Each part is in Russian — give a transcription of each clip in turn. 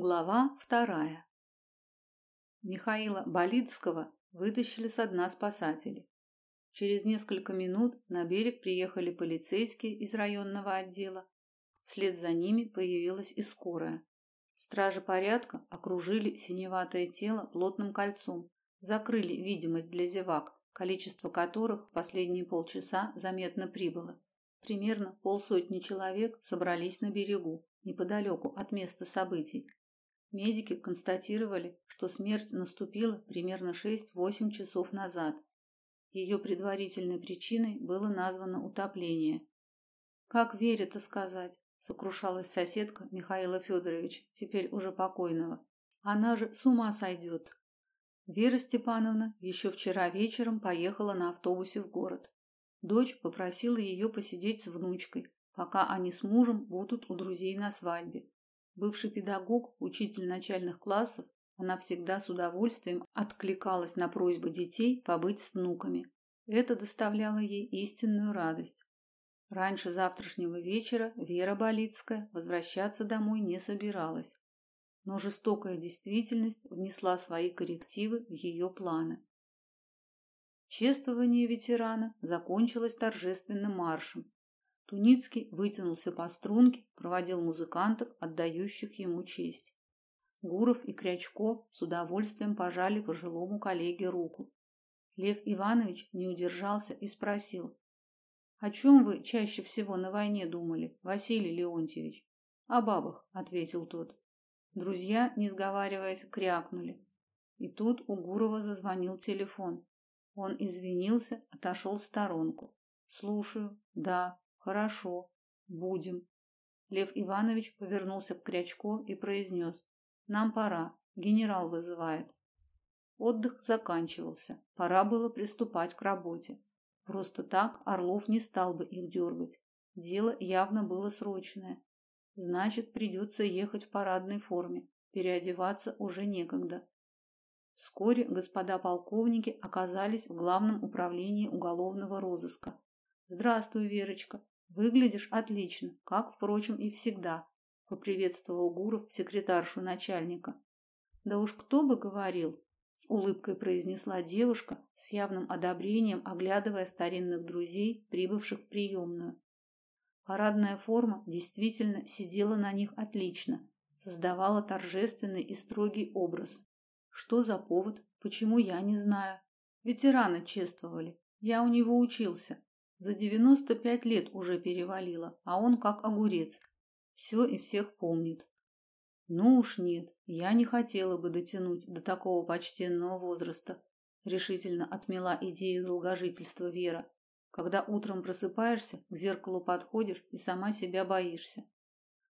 Глава вторая. Михаила Болицкого вытащили с дна спасатели. Через несколько минут на берег приехали полицейские из районного отдела. Вслед за ними появилась и скорая. Стражи порядка окружили синеватое тело плотным кольцом, закрыли видимость для зевак, количество которых в последние полчаса заметно прибыло. Примерно полсотни человек собрались на берегу, неподалеку от места событий, Медики констатировали, что смерть наступила примерно 6-8 часов назад. Ее предварительной причиной было названо утопление. Как верь это сказать, сокрушалась соседка Михаила Федоровича, теперь уже покойного. Она же с ума сойдет. Вера Степановна еще вчера вечером поехала на автобусе в город. Дочь попросила ее посидеть с внучкой, пока они с мужем будут у друзей на свадьбе. Бывший педагог, учитель начальных классов, она всегда с удовольствием откликалась на просьбы детей побыть с внуками. Это доставляло ей истинную радость. Раньше завтрашнего вечера Вера Болицкая возвращаться домой не собиралась, но жестокая действительность внесла свои коррективы в ее планы. Чествование ветерана закончилось торжественным маршем, Туницкий вытянулся по струнке, проводил музыкантов, отдающих ему честь. Гуров и Крячко с удовольствием пожали пожилому коллеге руку. Лев Иванович не удержался и спросил: "О чем вы чаще всего на войне думали, Василий Леонтьевич?" "О бабах", ответил тот. Друзья, не сговариваясь, крякнули. И тут у Гурова зазвонил телефон. Он извинился, отошел в сторонку. "Слушаю. Да, Хорошо, будем. Лев Иванович повернулся к Крячко и произнес. Нам пора, генерал вызывает. Отдых заканчивался, пора было приступать к работе. Просто так Орлов не стал бы их дергать. Дело явно было срочное. Значит, придется ехать в парадной форме. Переодеваться уже некогда. Вскоре господа полковники оказались в главном управлении уголовного розыска. Здравствуй, Верочка. Выглядишь отлично, как, впрочем, и всегда, поприветствовал Гуров секретаршу начальника. Да уж кто бы говорил, с улыбкой произнесла девушка, с явным одобрением оглядывая старинных друзей, прибывших в приемную. Парадная форма действительно сидела на них отлично, создавала торжественный и строгий образ. Что за повод? Почему я не знаю? Ветераны чествовали. Я у него учился. За девяносто пять лет уже перевалило, а он как огурец. Все и всех помнит. Ну уж нет, я не хотела бы дотянуть до такого почтенного возраста, решительно отмела идею долгожительства Вера. Когда утром просыпаешься, к зеркалу подходишь и сама себя боишься.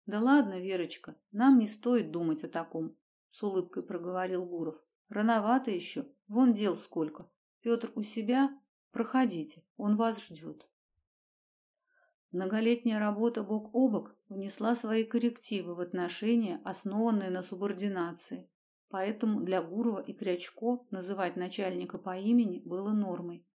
Да ладно, Верочка, нам не стоит думать о таком, с улыбкой проговорил Гуров. Рановато еще, вон дел сколько. Петр у себя, Проходите, он вас ждет. Многолетняя работа бок о бок внесла свои коррективы в отношения, основанные на субординации. Поэтому для Гурова и Крячко называть начальника по имени было нормой.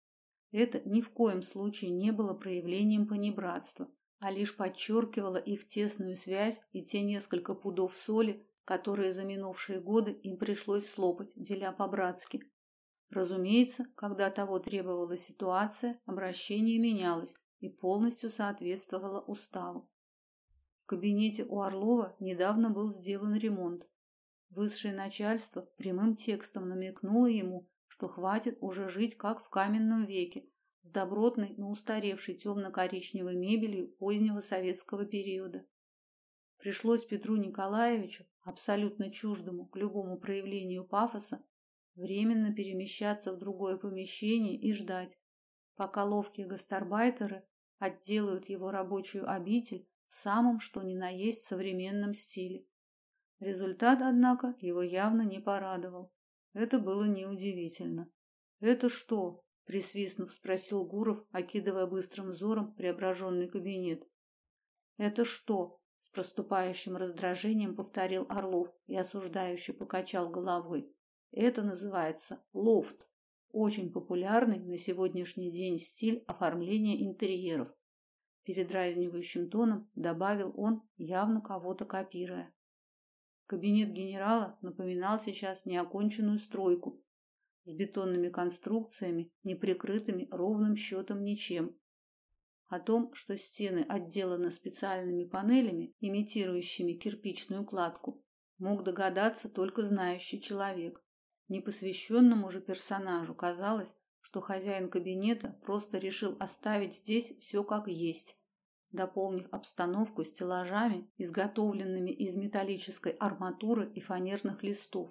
Это ни в коем случае не было проявлением понебратства, а лишь подчеркивало их тесную связь и те несколько пудов соли, которые за минувшие годы им пришлось слопать, деля по-братски. Разумеется, когда того требовала ситуация, обращение менялось и полностью соответствовало уставу. В кабинете у Орлова недавно был сделан ремонт. Высшее начальство прямым текстом намекнуло ему, что хватит уже жить как в каменном веке, с добротной, но устаревшей темно-коричневой мебелью позднего советского периода. Пришлось Петру Николаевичу, абсолютно чуждому к любому проявлению пафоса, временно перемещаться в другое помещение и ждать, пока ловкие гастарбайтеры отделают его рабочую обитель в самом что ни на есть современном стиле. Результат, однако, его явно не порадовал. Это было неудивительно. Это что? присвистнув, спросил Гуров, окидывая быстрым взором преображенный кабинет. Это что? с проступающим раздражением повторил Орлов и осуждающе покачал головой. Это называется лофт. Очень популярный на сегодняшний день стиль оформления интерьеров. Передразнивающим тоном добавил он, явно кого-то копируя. Кабинет генерала напоминал сейчас неоконченную стройку с бетонными конструкциями, не прикрытыми ровным счетом ничем. О том, что стены отделаны специальными панелями, имитирующими кирпичную кладку, мог догадаться только знающий человек. Непосвященному же персонажу казалось, что хозяин кабинета просто решил оставить здесь все как есть, дополнив обстановку стеллажами, изготовленными из металлической арматуры и фанерных листов.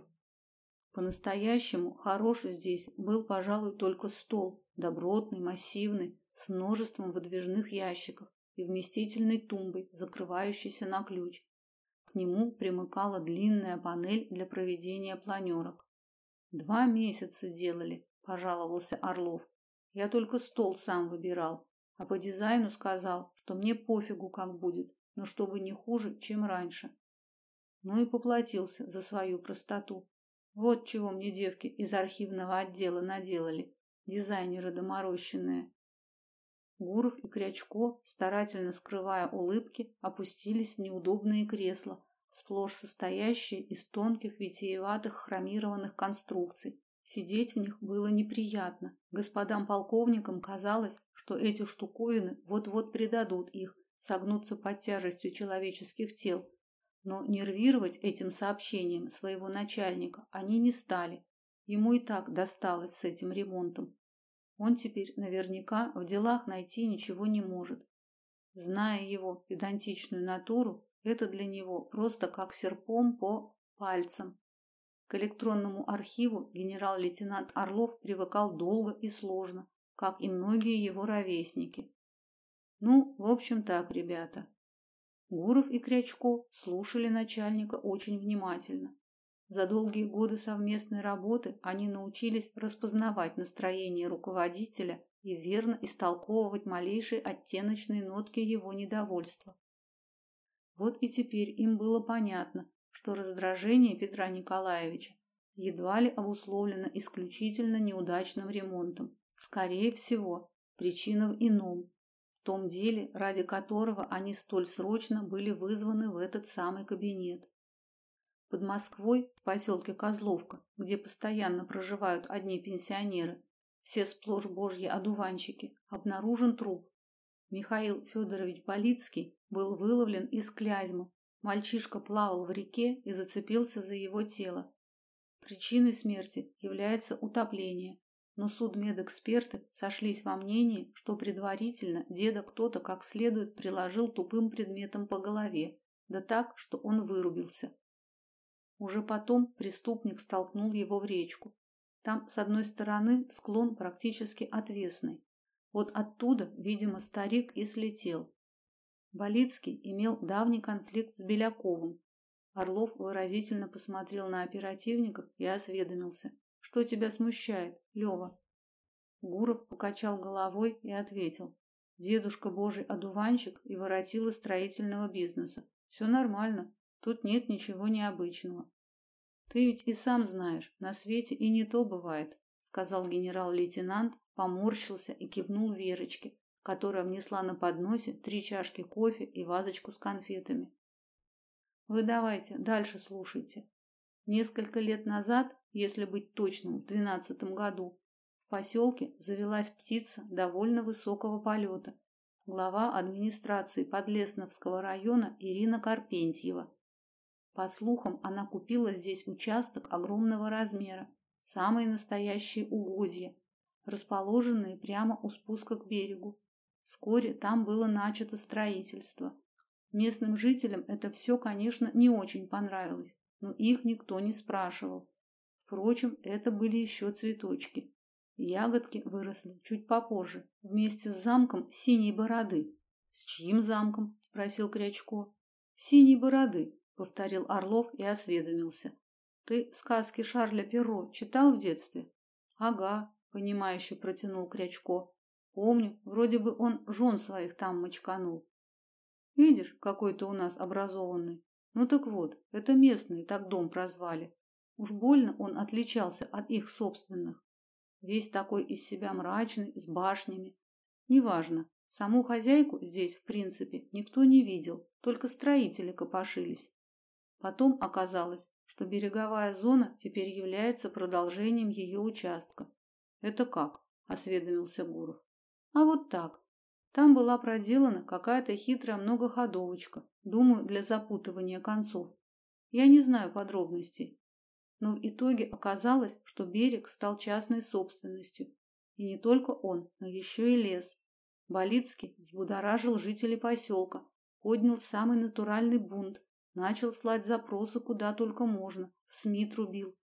По-настоящему хорош здесь был, пожалуй, только стол, добротный, массивный, с множеством выдвижных ящиков и вместительной тумбой, закрывающейся на ключ. К нему примыкала длинная панель для проведения планерок. Два месяца делали, пожаловался Орлов. Я только стол сам выбирал, а по дизайну сказал, что мне пофигу, как будет, но чтобы не хуже, чем раньше. Ну и поплатился за свою простоту. Вот чего мне девки из архивного отдела наделали, дизайнеры доморощенные. Гуров и Крячко, старательно скрывая улыбки, опустились в неудобные кресла, сплошь состоящие из тонких витиеватых хромированных конструкций. Сидеть в них было неприятно. Господам полковникам казалось, что эти штуковины вот-вот предадут их, согнуться под тяжестью человеческих тел. Но нервировать этим сообщением своего начальника они не стали. Ему и так досталось с этим ремонтом. Он теперь наверняка в делах найти ничего не может. Зная его педантичную натуру, это для него просто как серпом по пальцам. К электронному архиву генерал-лейтенант Орлов привыкал долго и сложно, как и многие его ровесники. Ну, в общем так, ребята. Гуров и Крячко слушали начальника очень внимательно. За долгие годы совместной работы они научились распознавать настроение руководителя и верно истолковывать малейшие оттеночные нотки его недовольства. Вот и теперь им было понятно, что раздражение Петра Николаевича едва ли обусловлено исключительно неудачным ремонтом. Скорее всего, причина в ином, в том деле, ради которого они столь срочно были вызваны в этот самый кабинет. Под Москвой, в поселке Козловка, где постоянно проживают одни пенсионеры, все сплошь божьи одуванчики, обнаружен труп. Михаил Федорович Болицкий был выловлен из Клязьмы. Мальчишка плавал в реке и зацепился за его тело. Причиной смерти является утопление, но судмедэксперты сошлись во мнении, что предварительно деда кто-то как следует приложил тупым предметом по голове, да так, что он вырубился. Уже потом преступник столкнул его в речку. Там, с одной стороны, склон практически отвесный. Вот оттуда, видимо, старик и слетел. Болицкий имел давний конфликт с Беляковым. Орлов выразительно посмотрел на оперативников и осведомился. «Что тебя смущает, Лева?» Гуров покачал головой и ответил. «Дедушка божий одуванчик и воротил из строительного бизнеса. Все нормально. Тут нет ничего необычного. Ты ведь и сам знаешь, на свете и не то бывает, сказал генерал-лейтенант, поморщился и кивнул Верочке, которая внесла на подносе три чашки кофе и вазочку с конфетами. Вы давайте, дальше слушайте. Несколько лет назад, если быть точным, в двенадцатом году, в поселке завелась птица довольно высокого полета. Глава администрации Подлесновского района Ирина Карпентьева по слухам, она купила здесь участок огромного размера, самые настоящие угодья, расположенные прямо у спуска к берегу. Вскоре там было начато строительство. Местным жителям это все, конечно, не очень понравилось, но их никто не спрашивал. Впрочем, это были еще цветочки. Ягодки выросли чуть попозже, вместе с замком Синей Бороды. «С чьим замком?» – спросил Крячко. «Синей Бороды», повторил Орлов и осведомился. Ты сказки Шарля Перро читал в детстве? Ага, понимающе протянул Крячко. Помню, вроде бы он жен своих там мочканул. Видишь, какой ты у нас образованный. Ну так вот, это местные так дом прозвали. Уж больно он отличался от их собственных. Весь такой из себя мрачный, с башнями. Неважно, саму хозяйку здесь, в принципе, никто не видел, только строители копошились. Потом оказалось, что береговая зона теперь является продолжением ее участка. Это как? осведомился Гуров. А вот так. Там была проделана какая-то хитрая многоходовочка, думаю, для запутывания концов. Я не знаю подробностей, но в итоге оказалось, что берег стал частной собственностью. И не только он, но еще и лес. Болицкий взбудоражил жителей поселка, поднял самый натуральный бунт, начал слать запросы куда только можно, в СМИ трубил.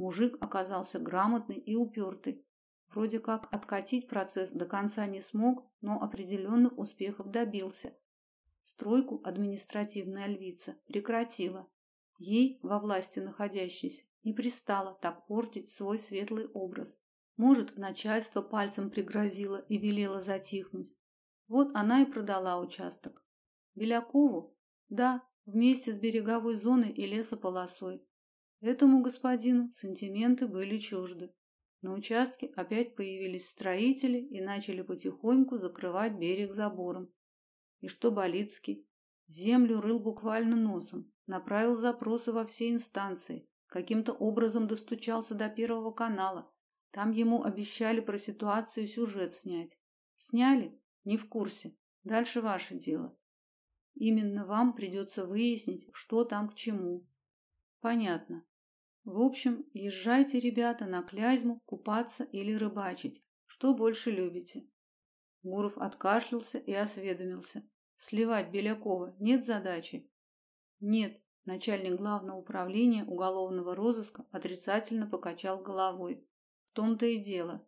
Мужик оказался грамотный и упертый. Вроде как откатить процесс до конца не смог, но определенных успехов добился. Стройку административная львица прекратила. Ей, во власти находящейся, не пристало так портить свой светлый образ. Может, начальство пальцем пригрозило и велело затихнуть. Вот она и продала участок. Белякову? Да, вместе с береговой зоной и лесополосой. Этому господину сантименты были чужды. На участке опять появились строители и начали потихоньку закрывать берег забором. И что Болицкий? Землю рыл буквально носом, направил запросы во все инстанции, каким-то образом достучался до Первого канала. Там ему обещали про ситуацию сюжет снять. Сняли? Не в курсе. Дальше ваше дело. Именно вам придется выяснить, что там к чему. Понятно. В общем, езжайте, ребята, на Клязьму купаться или рыбачить. Что больше любите? Гуров откашлялся и осведомился. Сливать Белякова нет задачи? Нет, начальник главного управления уголовного розыска отрицательно покачал головой. В том-то и дело.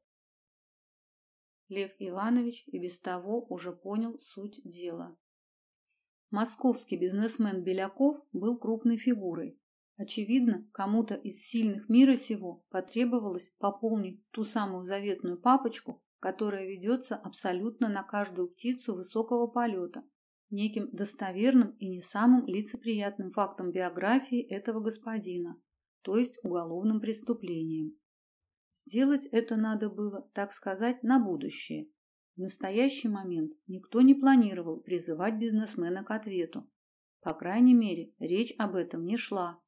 Лев Иванович и без того уже понял суть дела. Московский бизнесмен Беляков был крупной фигурой, Очевидно, кому-то из сильных мира сего потребовалось пополнить ту самую заветную папочку, которая ведется абсолютно на каждую птицу высокого полета, неким достоверным и не самым лицеприятным фактом биографии этого господина, то есть уголовным преступлением. Сделать это надо было, так сказать, на будущее. В настоящий момент никто не планировал призывать бизнесмена к ответу. По крайней мере, речь об этом не шла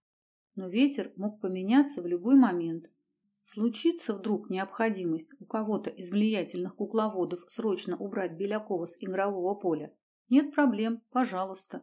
но ветер мог поменяться в любой момент. Случится вдруг необходимость у кого-то из влиятельных кукловодов срочно убрать Белякова с игрового поля. Нет проблем, пожалуйста.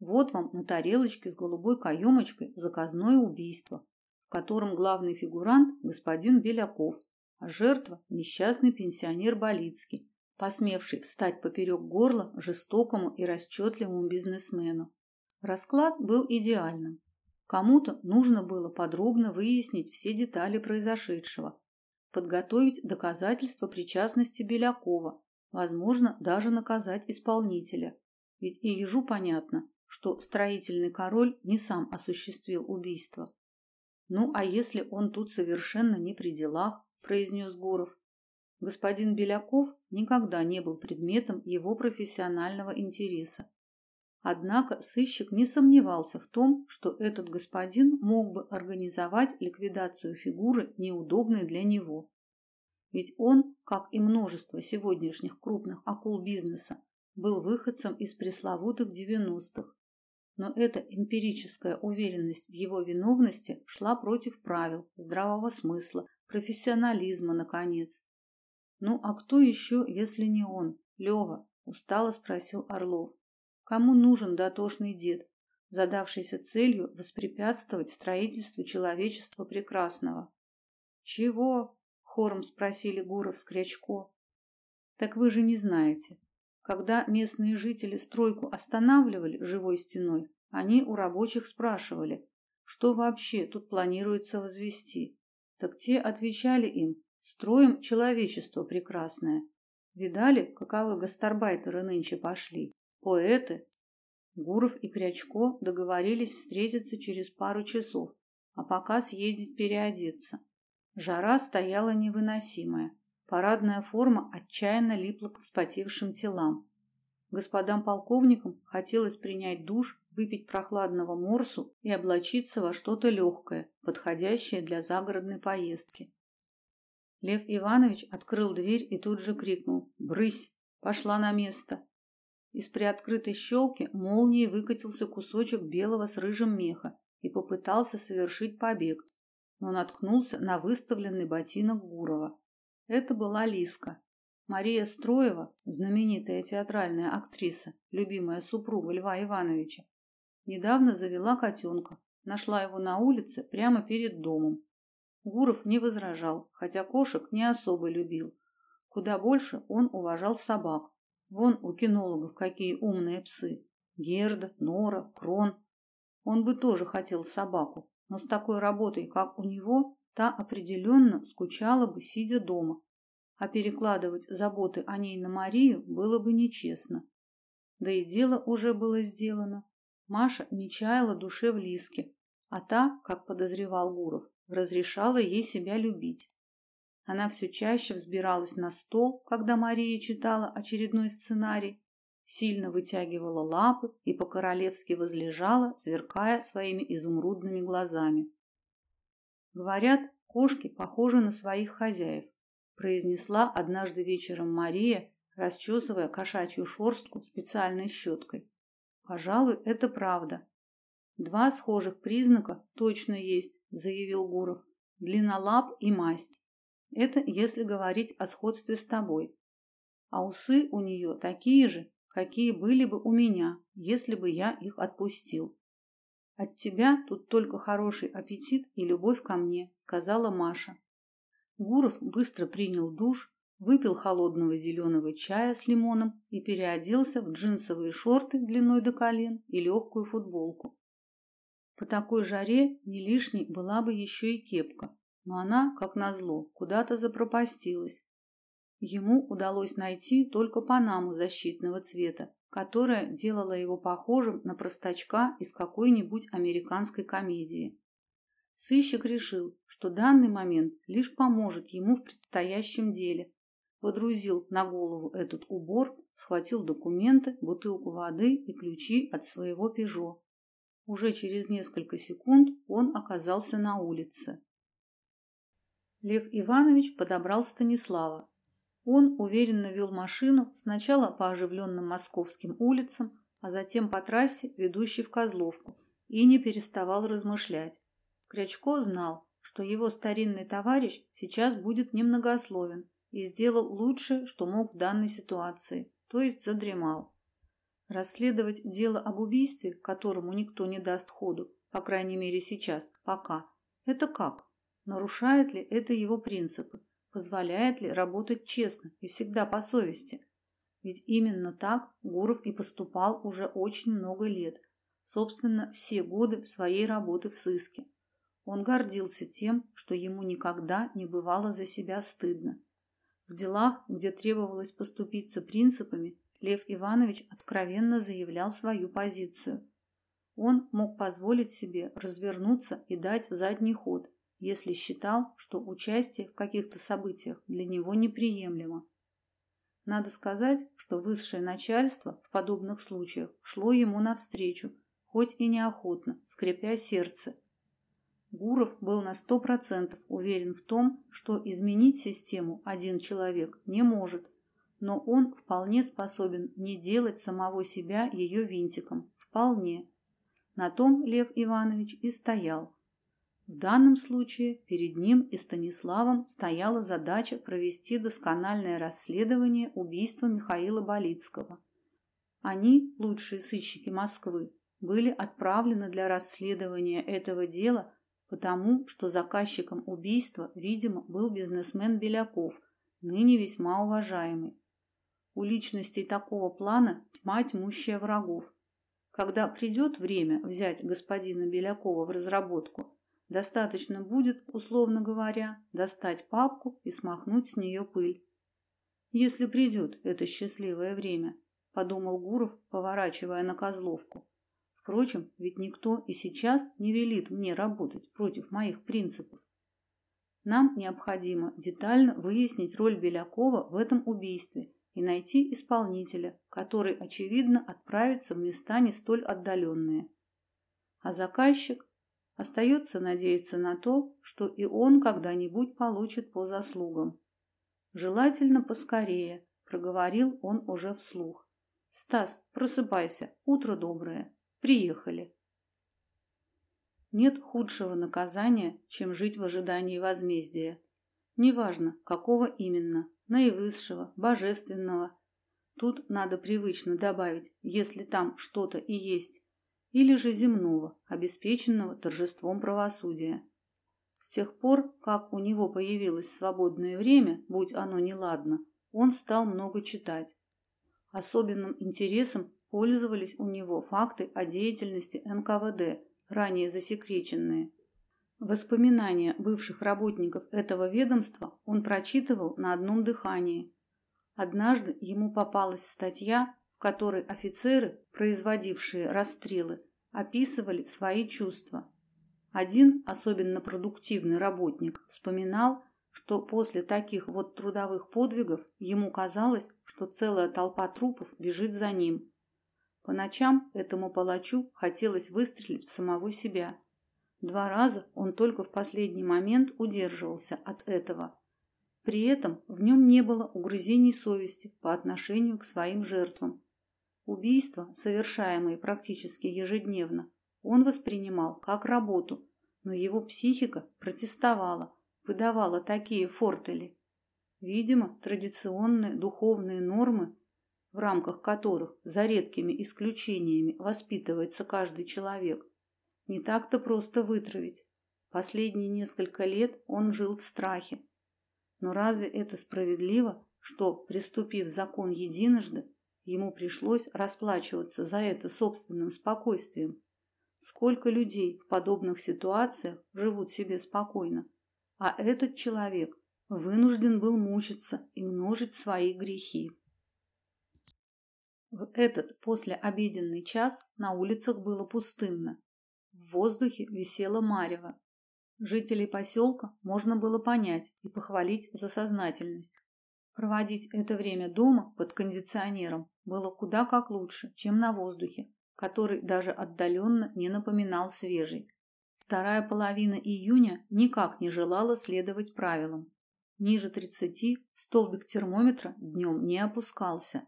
Вот вам на тарелочке с голубой каемочкой заказное убийство, в котором главный фигурант господин Беляков, а жертва несчастный пенсионер Болицкий, посмевший встать поперек горла жестокому и расчетливому бизнесмену. Расклад был идеальным. Кому-то нужно было подробно выяснить все детали произошедшего, подготовить доказательства причастности Белякова, возможно, даже наказать исполнителя. Ведь и ежу понятно, что строительный король не сам осуществил убийство. Ну, а если он тут совершенно не при делах, произнес Гуров. Господин Беляков никогда не был предметом его профессионального интереса. Однако сыщик не сомневался в том, что этот господин мог бы организовать ликвидацию фигуры, неудобной для него. Ведь он, как и множество сегодняшних крупных акул бизнеса, был выходцем из пресловутых 90-х. Но эта эмпирическая уверенность в его виновности шла против правил, здравого смысла, профессионализма, наконец. «Ну а кто еще, если не он? Лева?» – устало спросил Орлов. Кому нужен дотошный дед, задавшийся целью воспрепятствовать строительству человечества прекрасного? Чего? хором спросили Гуров с Крячко. Так вы же не знаете. Когда местные жители стройку останавливали живой стеной, они у рабочих спрашивали, что вообще тут планируется возвести. Так те отвечали им: строим человечество прекрасное. Видали, каковы гастарбайтеры нынче пошли? Поэты Гуров и Крячко договорились встретиться через пару часов, а пока съездить переодеться. Жара стояла невыносимая. Парадная форма отчаянно липла к вспотевшим телам. Господам полковникам хотелось принять душ, выпить прохладного морсу и облачиться во что-то легкое, подходящее для загородной поездки. Лев Иванович открыл дверь и тут же крикнул: "Брысь, пошла на место!" Из приоткрытой щелки молнией выкатился кусочек белого с рыжим меха и попытался совершить побег, но наткнулся на выставленный ботинок Гурова. Это была Лиска. Мария Строева, знаменитая театральная актриса, любимая супруга Льва Ивановича, недавно завела котенка, нашла его на улице прямо перед домом. Гуров не возражал, хотя кошек не особо любил. Куда больше он уважал собак. Вон у кинологов какие умные псы. Герда, Нора, Крон. Он бы тоже хотел собаку, но с такой работой, как у него, та определенно скучала бы, сидя дома. А перекладывать заботы о ней на Марию было бы нечестно. Да и дело уже было сделано. Маша не чаяла душе в Лиске, а та, как подозревал Гуров, разрешала ей себя любить. Она все чаще взбиралась на стол, когда Мария читала очередной сценарий, сильно вытягивала лапы и по-королевски возлежала, сверкая своими изумрудными глазами. Говорят, кошки похожи на своих хозяев, произнесла однажды вечером Мария, расчесывая кошачью шерстку специальной щеткой. Пожалуй, это правда. Два схожих признака точно есть, заявил Гуров. Длиннолап и масть. Это если говорить о сходстве с тобой. А усы у нее такие же, какие были бы у меня, если бы я их отпустил. От тебя тут только хороший аппетит и любовь ко мне, сказала Маша. Гуров быстро принял душ, выпил холодного зеленого чая с лимоном и переоделся в джинсовые шорты длиной до колен и легкую футболку. По такой жаре не лишней была бы еще и кепка, но она, как назло, куда-то запропастилась. Ему удалось найти только панаму защитного цвета, которая делала его похожим на простачка из какой-нибудь американской комедии. Сыщик решил, что данный момент лишь поможет ему в предстоящем деле. Подрузил на голову этот убор, схватил документы, бутылку воды и ключи от своего «Пежо». Уже через несколько секунд он оказался на улице. Лев Иванович подобрал Станислава. Он уверенно вел машину сначала по оживленным московским улицам, а затем по трассе, ведущей в Козловку, и не переставал размышлять. Крячко знал, что его старинный товарищ сейчас будет немногословен и сделал лучшее, что мог в данной ситуации, то есть задремал. Расследовать дело об убийстве, которому никто не даст ходу, по крайней мере сейчас, пока, это как? Нарушает ли это его принципы? Позволяет ли работать честно и всегда по совести? Ведь именно так Гуров и поступал уже очень много лет, собственно, все годы своей работы в сыске. Он гордился тем, что ему никогда не бывало за себя стыдно. В делах, где требовалось поступиться принципами, Лев Иванович откровенно заявлял свою позицию. Он мог позволить себе развернуться и дать задний ход, если считал, что участие в каких-то событиях для него неприемлемо. Надо сказать, что высшее начальство в подобных случаях шло ему навстречу, хоть и неохотно, скрипя сердце. Гуров был на сто процентов уверен в том, что изменить систему один человек не может, но он вполне способен не делать самого себя ее винтиком. Вполне. На том Лев Иванович и стоял. В данном случае перед ним и Станиславом стояла задача провести доскональное расследование убийства Михаила Болицкого. Они, лучшие сыщики Москвы, были отправлены для расследования этого дела, потому что заказчиком убийства, видимо, был бизнесмен Беляков, ныне весьма уважаемый. У личностей такого плана тьма тьмущая врагов. Когда придет время взять господина Белякова в разработку, Достаточно будет, условно говоря, достать папку и смахнуть с нее пыль. Если придет это счастливое время, подумал Гуров, поворачивая на Козловку. Впрочем, ведь никто и сейчас не велит мне работать против моих принципов. Нам необходимо детально выяснить роль Белякова в этом убийстве и найти исполнителя, который, очевидно, отправится в места не столь отдаленные. А заказчик Остается надеяться на то, что и он когда-нибудь получит по заслугам. Желательно поскорее, проговорил он уже вслух. Стас, просыпайся, утро доброе. Приехали. Нет худшего наказания, чем жить в ожидании возмездия. Неважно, какого именно, наивысшего, божественного. Тут надо привычно добавить, если там что-то и есть, или же земного, обеспеченного торжеством правосудия. С тех пор, как у него появилось свободное время, будь оно неладно, он стал много читать. Особенным интересом пользовались у него факты о деятельности НКВД, ранее засекреченные. Воспоминания бывших работников этого ведомства он прочитывал на одном дыхании. Однажды ему попалась статья, в которой офицеры, производившие расстрелы, описывали свои чувства. Один особенно продуктивный работник вспоминал, что после таких вот трудовых подвигов ему казалось, что целая толпа трупов бежит за ним. По ночам этому палачу хотелось выстрелить в самого себя. Два раза он только в последний момент удерживался от этого. При этом в нем не было угрызений совести по отношению к своим жертвам. Убийства, совершаемые практически ежедневно, он воспринимал как работу, но его психика протестовала, выдавала такие фортели. Видимо, традиционные духовные нормы, в рамках которых, за редкими исключениями, воспитывается каждый человек, не так-то просто вытравить. Последние несколько лет он жил в страхе. Но разве это справедливо, что, приступив закон единожды, ему пришлось расплачиваться за это собственным спокойствием? Сколько людей в подобных ситуациях живут себе спокойно, а этот человек вынужден был мучиться и множить свои грехи. В этот послеобеденный час на улицах было пустынно. В воздухе висело марево. Жителей поселка можно было понять и похвалить за сознательность. Проводить это время дома под кондиционером было куда как лучше, чем на воздухе, который даже отдаленно не напоминал свежий. Вторая половина июня никак не желала следовать правилам. Ниже 30 столбик термометра днем не опускался.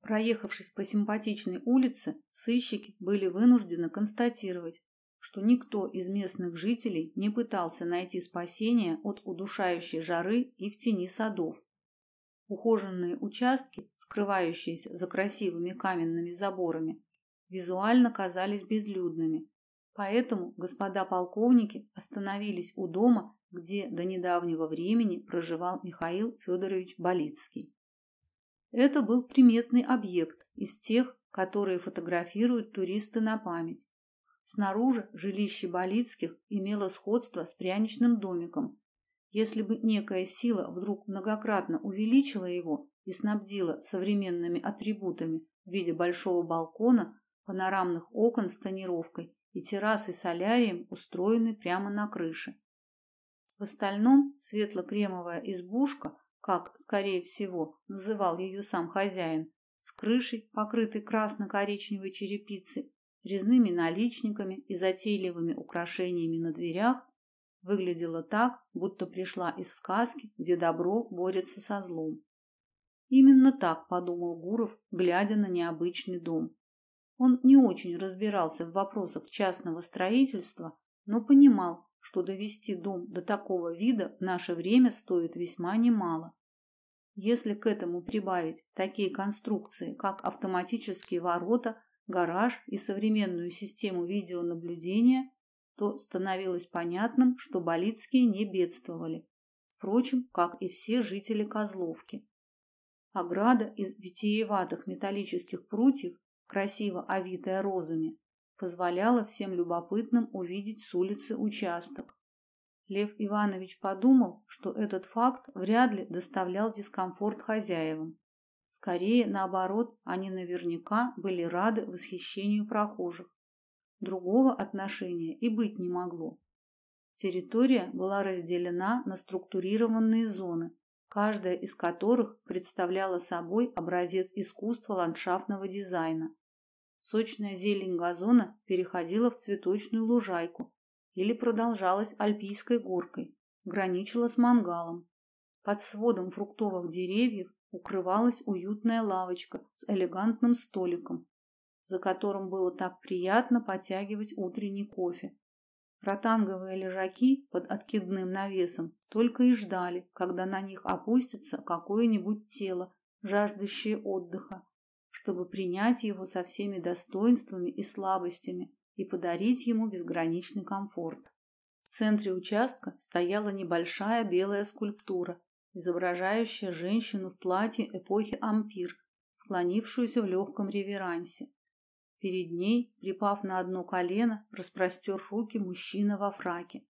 Проехавшись по симпатичной улице, сыщики были вынуждены констатировать, что никто из местных жителей не пытался найти спасения от удушающей жары и в тени садов. Ухоженные участки, скрывающиеся за красивыми каменными заборами, визуально казались безлюдными. Поэтому господа полковники остановились у дома, где до недавнего времени проживал Михаил Федорович Болицкий. Это был приметный объект из тех, которые фотографируют туристы на память. Снаружи жилище Болицких имело сходство с пряничным домиком. Если бы некая сила вдруг многократно увеличила его и снабдила современными атрибутами в виде большого балкона, панорамных окон с тонировкой и террасы солярием, устроенной прямо на крыше. В остальном светло-кремовая избушка, как, скорее всего, называл ее сам хозяин, с крышей, покрытой красно-коричневой черепицей, резными наличниками и затейливыми украшениями на дверях, выглядела так, будто пришла из сказки, где добро борется со злом. Именно так подумал Гуров, глядя на необычный дом. Он не очень разбирался в вопросах частного строительства, но понимал, что довести дом до такого вида в наше время стоит весьма немало. Если к этому прибавить такие конструкции, как автоматические ворота, гараж и современную систему видеонаблюдения, то становилось понятным, что Болицкие не бедствовали. Впрочем, как и все жители Козловки. Ограда из витиеватых металлических прутьев красиво овитая розами, позволяла всем любопытным увидеть с улицы участок. Лев Иванович подумал, что этот факт вряд ли доставлял дискомфорт хозяевам. Скорее, наоборот, они наверняка были рады восхищению прохожих. Другого отношения и быть не могло. Территория была разделена на структурированные зоны, каждая из которых представляла собой образец искусства ландшафтного дизайна. Сочная зелень газона переходила в цветочную лужайку или продолжалась альпийской горкой, граничила с мангалом. Под сводом фруктовых деревьев укрывалась уютная лавочка с элегантным столиком, за которым было так приятно потягивать утренний кофе. Ротанговые лежаки под откидным навесом только и ждали, когда на них опустится какое-нибудь тело, жаждущее отдыха, чтобы принять его со всеми достоинствами и слабостями и подарить ему безграничный комфорт. В центре участка стояла небольшая белая скульптура, изображающая женщину в платье эпохи ампир, склонившуюся в легком реверансе. Перед ней, припав на одно колено, распростер руки мужчина во фраке.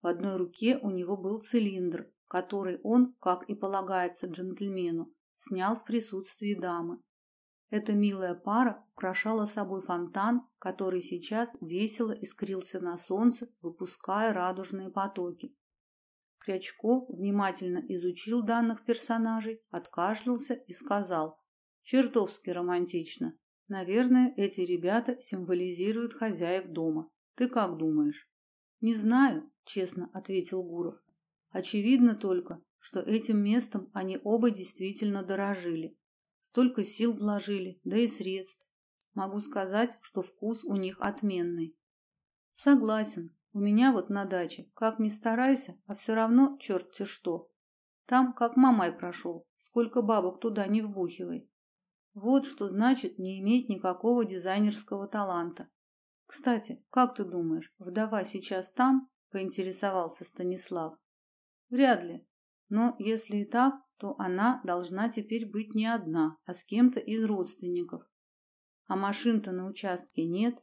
В одной руке у него был цилиндр, который он, как и полагается джентльмену, снял в присутствии дамы. Эта милая пара украшала собой фонтан, который сейчас весело искрился на солнце, выпуская радужные потоки. Крячко внимательно изучил данных персонажей, откашлялся и сказал: "Чертовски романтично. Наверное, эти ребята символизируют хозяев дома. Ты как думаешь?" "Не знаю", честно ответил Гуров. "Очевидно только, что этим местом они оба действительно дорожили. Столько сил вложили, да и средств. Могу сказать, что вкус у них отменный. Согласен. У меня вот на даче, как ни старайся, а все равно черт-те что. Там как мамай прошел, сколько бабок туда не вбухивай. Вот что значит не иметь никакого дизайнерского таланта. Кстати, как ты думаешь, вдова сейчас там? поинтересовался Станислав. Вряд ли. Но если и так, то она должна теперь быть не одна, а с кем-то из родственников. А машин-то на участке нет.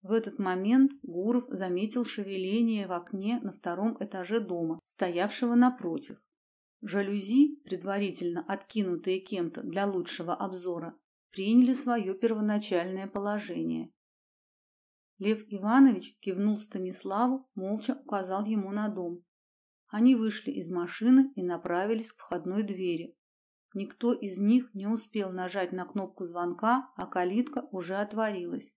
В этот момент Гуров заметил шевеление в окне на втором этаже дома, стоявшего напротив. Жалюзи, предварительно откинутые кем-то для лучшего обзора, приняли свое первоначальное положение. Лев Иванович кивнул Станиславу, молча указал ему на дом. Они вышли из машины и направились к входной двери. Никто из них не успел нажать на кнопку звонка, а калитка уже отворилась.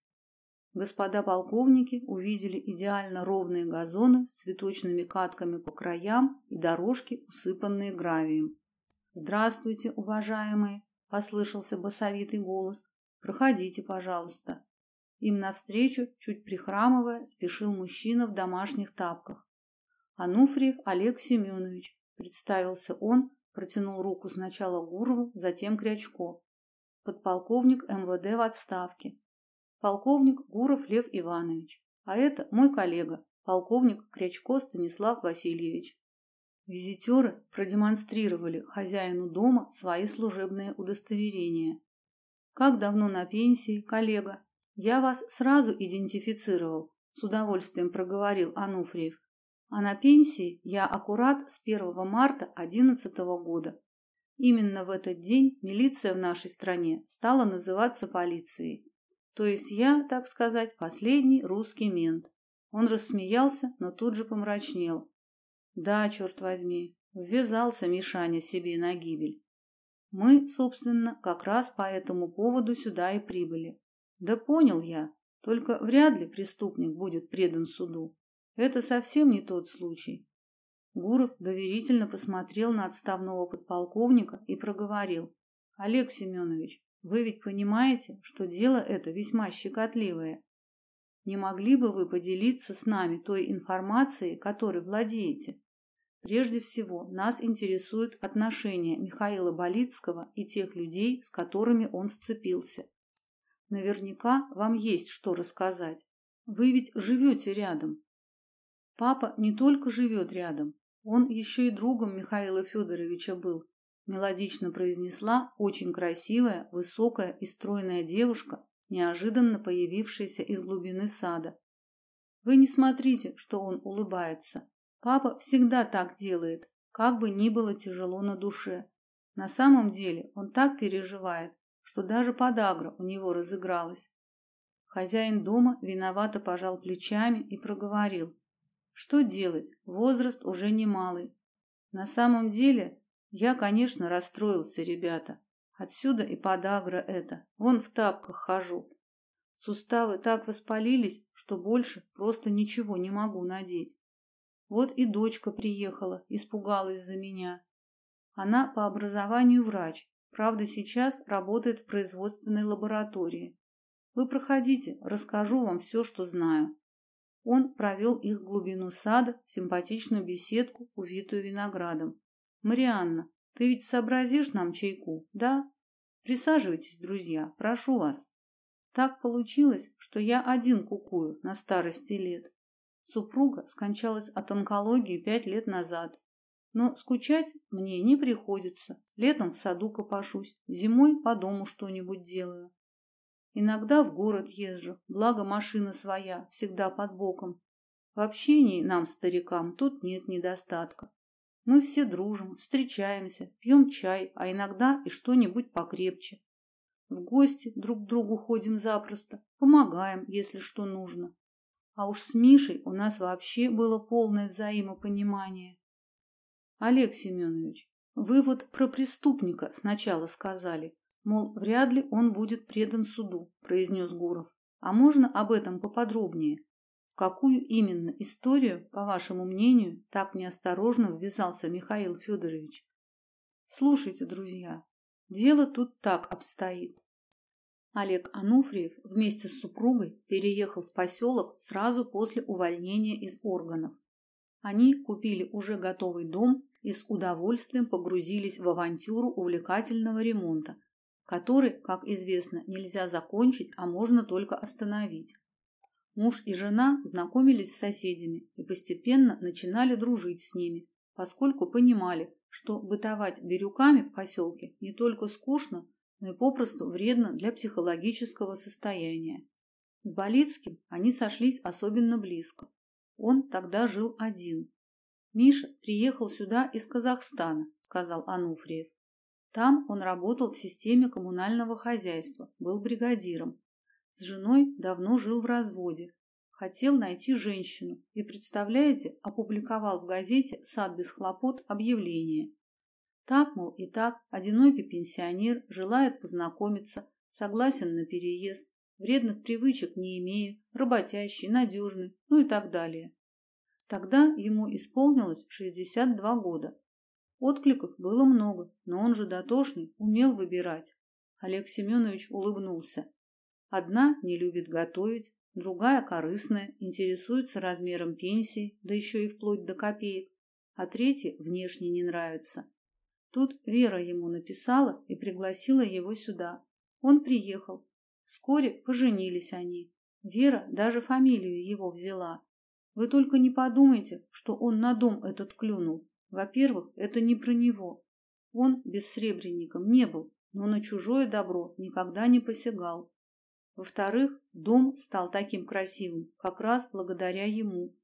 Господа полковники увидели идеально ровные газоны с цветочными катками по краям и дорожки, усыпанные гравием. "Здравствуйте, уважаемые", послышался басовитый голос. "Проходите, пожалуйста". Им навстречу, чуть прихрамывая, спешил мужчина в домашних тапках. Ануфриев Олег Семенович, представился он, протянул руку сначала Гурову, затем Крячко. Подполковник МВД в отставке. Полковник Гуров Лев Иванович, а это мой коллега, полковник Крячко Станислав Васильевич. Визитеры продемонстрировали хозяину дома свои служебные удостоверения. Как давно на пенсии, коллега? Я вас сразу идентифицировал, с удовольствием проговорил Ануфриев. А на пенсии я аккурат с 1 марта 11 года. Именно в этот день милиция в нашей стране стала называться полицией. То есть я, так сказать, последний русский мент. Он рассмеялся, но тут же помрачнел. Да, черт возьми, ввязался Мишаня себе на гибель. Мы, собственно, как раз по этому поводу сюда и прибыли. Да понял я, только вряд ли преступник будет предан суду. Это совсем не тот случай. Гуров доверительно посмотрел на отставного подполковника и проговорил: "Олег Семенович, вы ведь понимаете, что дело это весьма щекотливое. Не могли бы вы поделиться с нами той информацией, которой владеете? Прежде всего, нас интересуют отношения Михаила Болицкого и тех людей, с которыми он сцепился. Наверняка вам есть что рассказать. Вы ведь живете рядом. Папа не только живет рядом, он еще и другом Михаила Федоровича был, мелодично произнесла очень красивая, высокая и стройная девушка, неожиданно появившаяся из глубины сада. Вы не смотрите, что он улыбается. Папа всегда так делает, как бы ни было тяжело на душе. На самом деле, он так переживает, что даже подагра у него разыгралась. Хозяин дома виновато пожал плечами и проговорил: что делать? Возраст уже немалый. На самом деле, я, конечно, расстроился, ребята. Отсюда и подагра это. Вон в тапках хожу. Суставы так воспалились, что больше просто ничего не могу надеть. Вот и дочка приехала, испугалась за меня. Она по образованию врач, правда, сейчас работает в производственной лаборатории. Вы проходите, расскажу вам все, что знаю. Он провел их в глубину сада, симпатичную беседку, увитую виноградом. Марианна, ты ведь сообразишь нам чайку, да? Присаживайтесь, друзья, прошу вас. Так получилось, что я один кукую на старости лет. Супруга скончалась от онкологии пять лет назад. Но скучать мне не приходится. Летом в саду копошусь, зимой по дому что-нибудь делаю. Иногда в город езжу, благо машина своя, всегда под боком. В общении нам, старикам, тут нет недостатка. Мы все дружим, встречаемся, пьем чай, а иногда и что-нибудь покрепче. В гости друг к другу ходим запросто, помогаем, если что нужно. А уж с Мишей у нас вообще было полное взаимопонимание. Олег Семенович, вы вот про преступника сначала сказали, мол, вряд ли он будет предан суду, произнес Гуров. А можно об этом поподробнее? Какую именно историю, по вашему мнению, так неосторожно ввязался Михаил Федорович? Слушайте, друзья, Дело тут так обстоит. Олег Ануфриев вместе с супругой переехал в поселок сразу после увольнения из органов. Они купили уже готовый дом и с удовольствием погрузились в авантюру увлекательного ремонта, который, как известно, нельзя закончить, а можно только остановить. Муж и жена знакомились с соседями и постепенно начинали дружить с ними, поскольку понимали, что бытовать бирюками в поселке не только скучно, но и попросту вредно для психологического состояния. С Болицким они сошлись особенно близко. Он тогда жил один. «Миша приехал сюда из Казахстана», – сказал Ануфриев. Там он работал в системе коммунального хозяйства, был бригадиром. С женой давно жил в разводе, Хотел найти женщину и, представляете, опубликовал в газете «Сад без хлопот» объявление. Так, мол, и так, одинокий пенсионер, желает познакомиться, согласен на переезд, вредных привычек не имею, работящий, надежный, ну и так далее. Тогда ему исполнилось 62 года. Откликов было много, но он же дотошный, умел выбирать. Олег Семенович улыбнулся. Одна не любит готовить, другая корыстная, интересуется размером пенсии, да еще и вплоть до копеек, а третья внешне не нравится. Тут Вера ему написала и пригласила его сюда. Он приехал. Вскоре поженились они. Вера даже фамилию его взяла. Вы только не подумайте, что он на дом этот клюнул. Во-первых, это не про него. Он бессребренником не был, но на чужое добро никогда не посягал. Во-вторых, дом стал таким красивым как раз благодаря ему.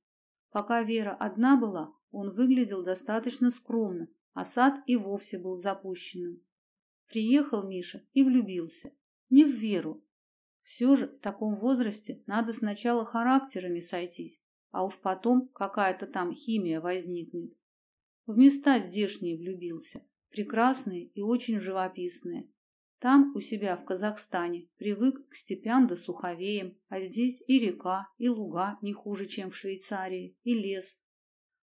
Пока Вера одна была, он выглядел достаточно скромно, а сад и вовсе был запущенным. Приехал Миша и влюбился. Не в Веру. Все же в таком возрасте надо сначала характерами сойтись, а уж потом какая-то там химия возникнет. В места здешние влюбился, прекрасные и очень живописные. Там, у себя в Казахстане, привык к степям да суховеям, а здесь и река, и луга не хуже, чем в Швейцарии, и лес.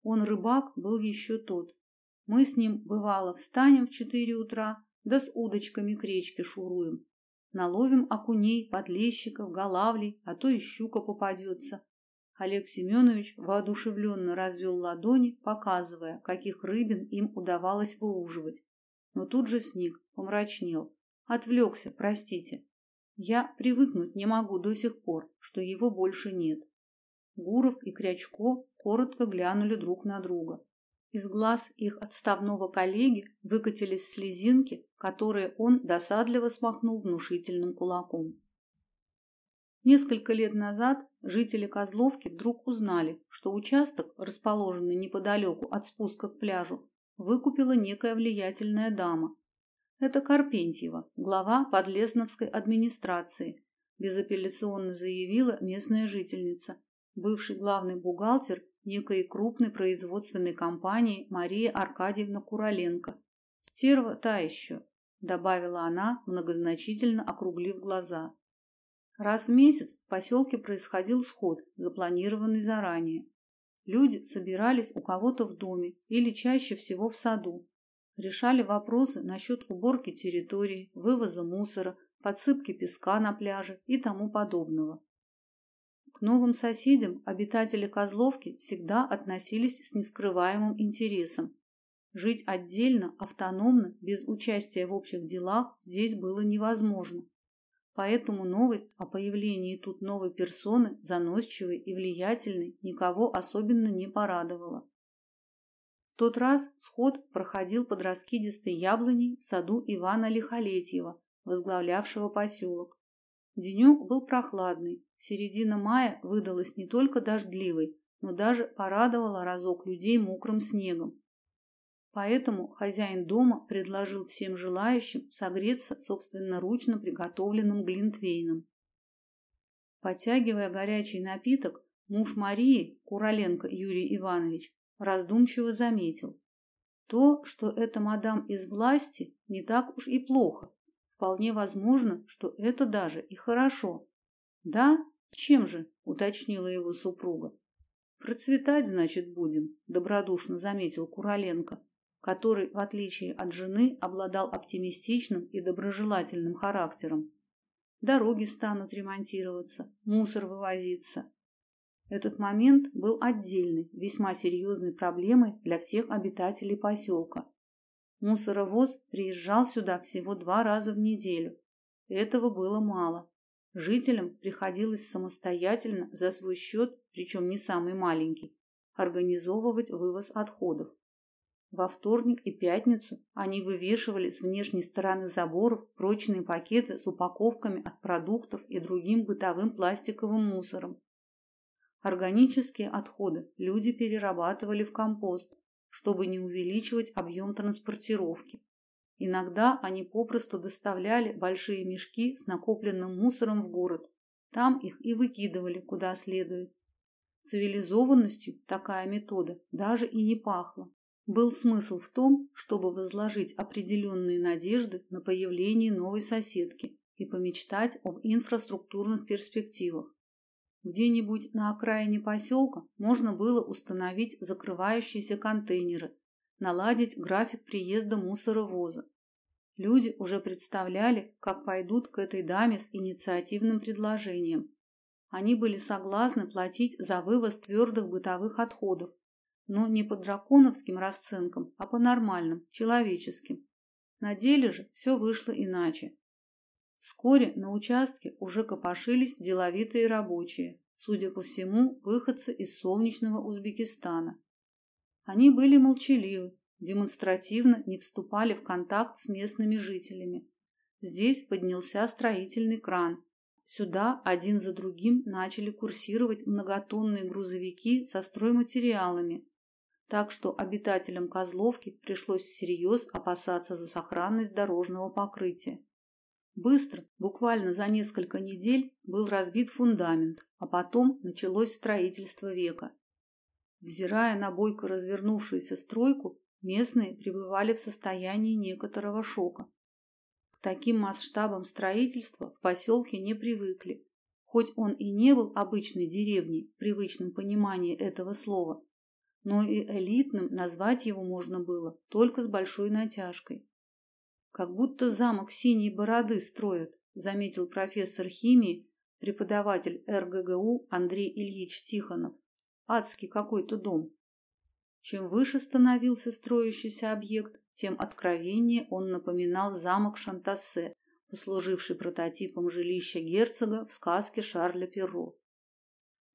Он рыбак был еще тот. Мы с ним, бывало, встанем в четыре утра, да с удочками к речке шуруем. Наловим окуней, подлещиков, голавлей, а то и щука попадется. Олег Семенович воодушевленно развел ладони, показывая, каких рыбин им удавалось выуживать. Но тут же сник, помрачнел. Отвлекся, простите. Я привыкнуть не могу до сих пор, что его больше нет. Гуров и Крячко коротко глянули друг на друга. Из глаз их отставного коллеги выкатились слезинки, которые он досадливо смахнул внушительным кулаком. Несколько лет назад жители Козловки вдруг узнали, что участок, расположенный неподалеку от спуска к пляжу, выкупила некая влиятельная дама, это Карпентьева, глава Подлесновской администрации, безапелляционно заявила местная жительница, бывший главный бухгалтер некой крупной производственной компании Мария Аркадьевна Куроленко. Стерва та еще, добавила она, многозначительно округлив глаза. Раз в месяц в поселке происходил сход, запланированный заранее. Люди собирались у кого-то в доме или чаще всего в саду, Решали вопросы насчет уборки территории, вывоза мусора, подсыпки песка на пляже и тому подобного. К новым соседям обитатели Козловки всегда относились с нескрываемым интересом. Жить отдельно, автономно, без участия в общих делах здесь было невозможно. Поэтому новость о появлении тут новой персоны, заносчивой и влиятельной, никого особенно не порадовала. Тот раз сход проходил под раскидистой яблоней в саду Ивана Лихолетьева, возглавлявшего поселок. Денек был прохладный, середина мая выдалась не только дождливой, но даже порадовала разок людей мокрым снегом. Поэтому хозяин дома предложил всем желающим согреться собственноручно приготовленным глинтвейном. Потягивая горячий напиток, муж Марии, Куроленко Юрий Иванович, раздумчиво заметил. То, что это мадам из власти, не так уж и плохо. Вполне возможно, что это даже и хорошо. Да? Чем же? уточнила его супруга. Процветать, значит, будем, добродушно заметил Куроленко который, в отличие от жены, обладал оптимистичным и доброжелательным характером. Дороги станут ремонтироваться, мусор вывозиться. Этот момент был отдельной, весьма серьезной проблемой для всех обитателей поселка. Мусоровоз приезжал сюда всего два раза в неделю. Этого было мало. Жителям приходилось самостоятельно за свой счет, причем не самый маленький, организовывать вывоз отходов. Во вторник и пятницу они вывешивали с внешней стороны заборов прочные пакеты с упаковками от продуктов и другим бытовым пластиковым мусором. Органические отходы люди перерабатывали в компост, чтобы не увеличивать объем транспортировки. Иногда они попросту доставляли большие мешки с накопленным мусором в город. Там их и выкидывали куда следует. Цивилизованностью такая метода даже и не пахла. Был смысл в том, чтобы возложить определенные надежды на появление новой соседки и помечтать об инфраструктурных перспективах. Где-нибудь на окраине поселка можно было установить закрывающиеся контейнеры, наладить график приезда мусоровоза. Люди уже представляли, как пойдут к этой даме с инициативным предложением. Они были согласны платить за вывоз твердых бытовых отходов но не по драконовским расценкам, а по нормальным, человеческим. На деле же все вышло иначе. Вскоре на участке уже копошились деловитые рабочие, судя по всему, выходцы из солнечного Узбекистана. Они были молчаливы, демонстративно не вступали в контакт с местными жителями. Здесь поднялся строительный кран. Сюда один за другим начали курсировать многотонные грузовики со стройматериалами, так что обитателям Козловки пришлось всерьез опасаться за сохранность дорожного покрытия. Быстро, буквально за несколько недель, был разбит фундамент, а потом началось строительство века. Взирая на бойко развернувшуюся стройку, местные пребывали в состоянии некоторого шока. К таким масштабам строительства в поселке не привыкли. Хоть он и не был обычной деревней в привычном понимании этого слова, но и элитным назвать его можно было только с большой натяжкой. Как будто замок синей бороды строят, заметил профессор химии, преподаватель РГГУ Андрей Ильич Тихонов. Адский какой-то дом. Чем выше становился строящийся объект, тем откровеннее он напоминал замок Шантассе, послуживший прототипом жилища герцога в сказке Шарля Перро.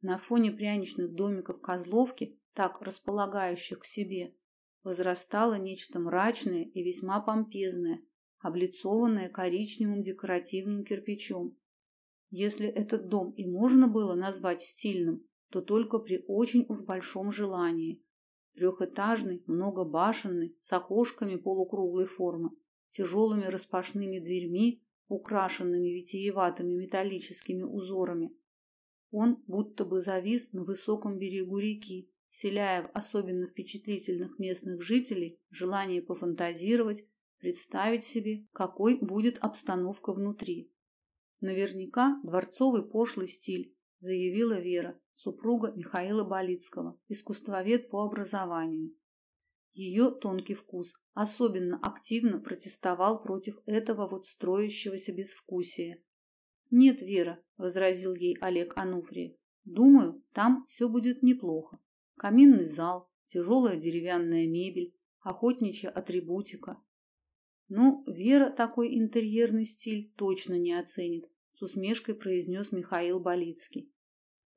На фоне пряничных домиков Козловки так располагающих к себе, возрастало нечто мрачное и весьма помпезное, облицованное коричневым декоративным кирпичом. Если этот дом и можно было назвать стильным, то только при очень уж большом желании. Трехэтажный, многобашенный, с окошками полукруглой формы, тяжелыми распашными дверьми, украшенными витиеватыми металлическими узорами. Он будто бы завис на высоком берегу реки, вселяя в особенно впечатлительных местных жителей желание пофантазировать, представить себе, какой будет обстановка внутри. Наверняка дворцовый пошлый стиль, заявила Вера, супруга Михаила Болицкого, искусствовед по образованию. Ее тонкий вкус особенно активно протестовал против этого вот строящегося безвкусия. «Нет, Вера», — возразил ей Олег Ануфриев, — «думаю, там все будет неплохо. Каминный зал, тяжелая деревянная мебель, охотничья атрибутика. Ну, Вера такой интерьерный стиль точно не оценит, с усмешкой произнес Михаил Болицкий.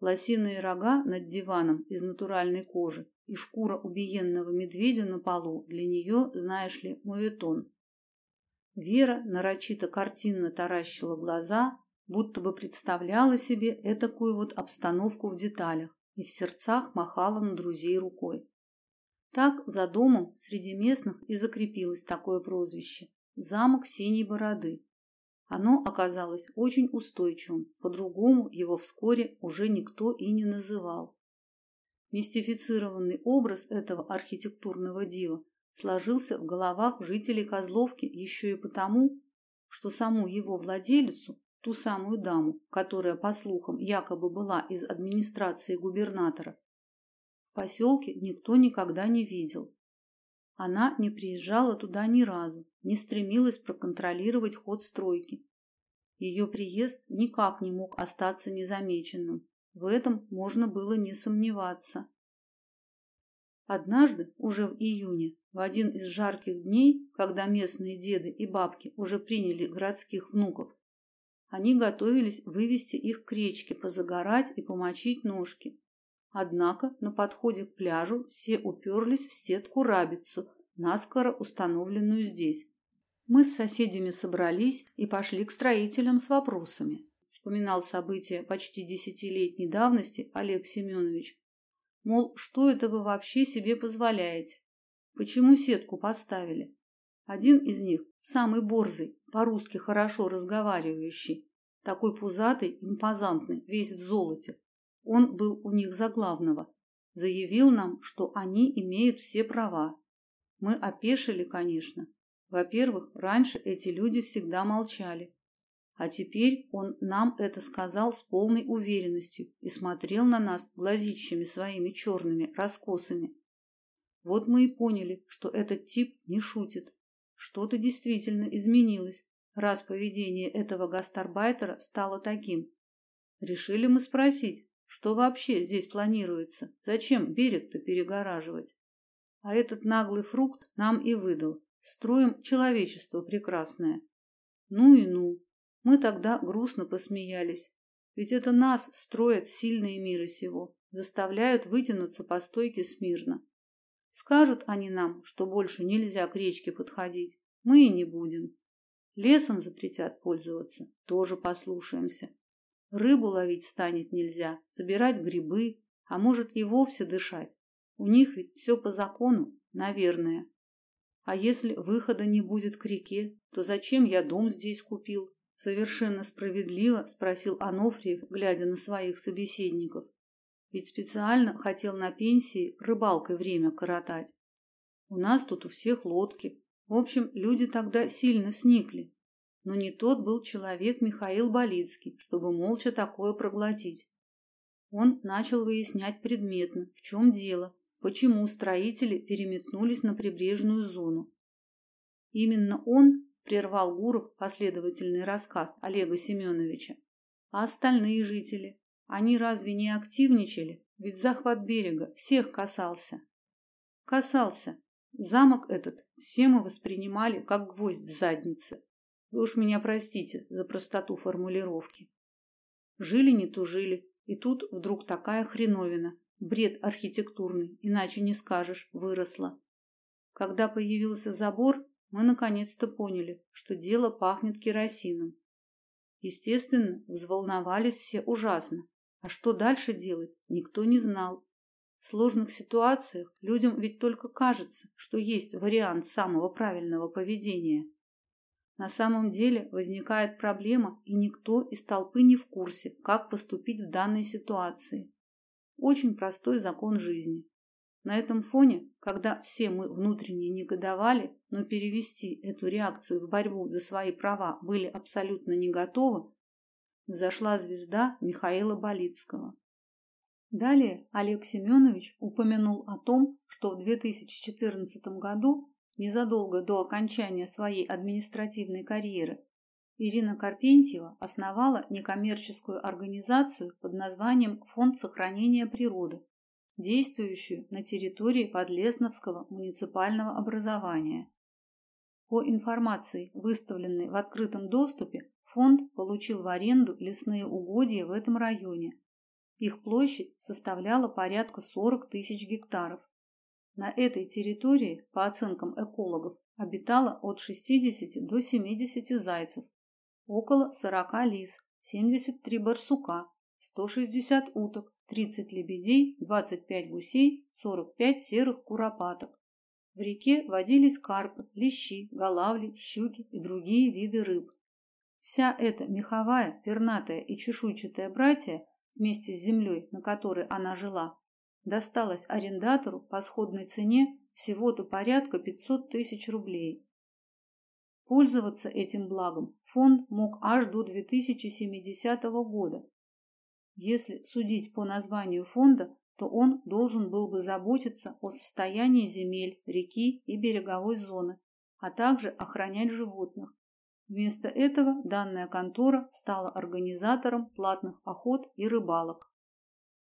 Лосиные рога над диваном из натуральной кожи и шкура убиенного медведя на полу для нее, знаешь ли, моветон. Вера нарочито картинно таращила глаза, будто бы представляла себе этакую вот обстановку в деталях и в сердцах махала на друзей рукой. Так за домом среди местных и закрепилось такое прозвище – замок синей бороды. Оно оказалось очень устойчивым, по-другому его вскоре уже никто и не называл. Мистифицированный образ этого архитектурного дива сложился в головах жителей Козловки еще и потому, что саму его владелицу, ту самую даму, которая, по слухам, якобы была из администрации губернатора, поселке никто никогда не видел. Она не приезжала туда ни разу, не стремилась проконтролировать ход стройки. Ее приезд никак не мог остаться незамеченным. В этом можно было не сомневаться. Однажды, уже в июне, в один из жарких дней, когда местные деды и бабки уже приняли городских внуков, они готовились вывести их к речке, позагорать и помочить ножки. Однако на подходе к пляжу все уперлись в сетку-рабицу, наскоро установленную здесь. Мы с соседями собрались и пошли к строителям с вопросами вспоминал события почти десятилетней давности Олег Семенович. Мол, что это вы вообще себе позволяете? Почему сетку поставили? Один из них, самый борзый, по-русски хорошо разговаривающий, такой пузатый, импозантный, весь в золоте. Он был у них за главного. Заявил нам, что они имеют все права. Мы опешили, конечно. Во-первых, раньше эти люди всегда молчали. А теперь он нам это сказал с полной уверенностью и смотрел на нас глазищами своими черными, раскосами. Вот мы и поняли, что этот тип не шутит. Что-то действительно изменилось, раз поведение этого гастарбайтера стало таким. Решили мы спросить, что вообще здесь планируется, зачем берег-то перегораживать. А этот наглый фрукт нам и выдал. Строим человечество прекрасное. Ну и ну. Мы тогда грустно посмеялись. Ведь это нас строят сильные мира сего, заставляют вытянуться по стойке смирно. Скажут они нам, что больше нельзя к речке подходить, мы и не будем. Лесом запретят пользоваться, тоже послушаемся. Рыбу ловить станет нельзя, собирать грибы, а может и вовсе дышать. У них ведь все по закону, наверное. А если выхода не будет к реке, то зачем я дом здесь купил? Совершенно справедливо спросил Анофриев, глядя на своих собеседников. Ведь специально хотел на пенсии рыбалкой время коротать. У нас тут у всех лодки. В общем, люди тогда сильно сникли. Но не тот был человек Михаил Болицкий, чтобы молча такое проглотить. Он начал выяснять предметно, в чем дело, почему строители переметнулись на прибрежную зону. Именно он прервал Гуров последовательный рассказ Олега Семеновича. А остальные жители, они разве не активничали? Ведь захват берега всех касался. Касался. Замок этот все мы воспринимали как гвоздь в заднице. Вы уж меня простите за простоту формулировки. Жили не тужили, и тут вдруг такая хреновина, бред архитектурный, иначе не скажешь, выросла. Когда появился забор, мы наконец-то поняли, что дело пахнет керосином. Естественно, взволновались все ужасно. А что дальше делать, никто не знал. В сложных ситуациях людям ведь только кажется, что есть вариант самого правильного поведения. На самом деле возникает проблема, и никто из толпы не в курсе, как поступить в данной ситуации. Очень простой закон жизни. На этом фоне, когда все мы внутренне негодовали, но перевести эту реакцию в борьбу за свои права были абсолютно не готовы, взошла звезда Михаила Болицкого. Далее Олег Семенович упомянул о том, что в 2014 году, незадолго до окончания своей административной карьеры, Ирина Карпентьева основала некоммерческую организацию под названием Фонд сохранения природы, действующую на территории Подлесновского муниципального образования. По информации, выставленной в открытом доступе, фонд получил в аренду лесные угодья в этом районе. Их площадь составляла порядка 40 тысяч гектаров. На этой территории, по оценкам экологов, обитало от 60 до 70 зайцев, около 40 лис, 73 барсука, 160 уток, 30 лебедей, 25 гусей, 45 серых куропаток. В реке водились карпы, лещи, голавли, щуки и другие виды рыб. Вся эта меховая, пернатая и чешуйчатая братья вместе с землей, на которой она жила, досталась арендатору по сходной цене всего-то порядка 500 тысяч рублей. Пользоваться этим благом фонд мог аж до 2070 года. Если судить по названию фонда, то он должен был бы заботиться о состоянии земель, реки и береговой зоны, а также охранять животных. Вместо этого данная контора стала организатором платных охот и рыбалок.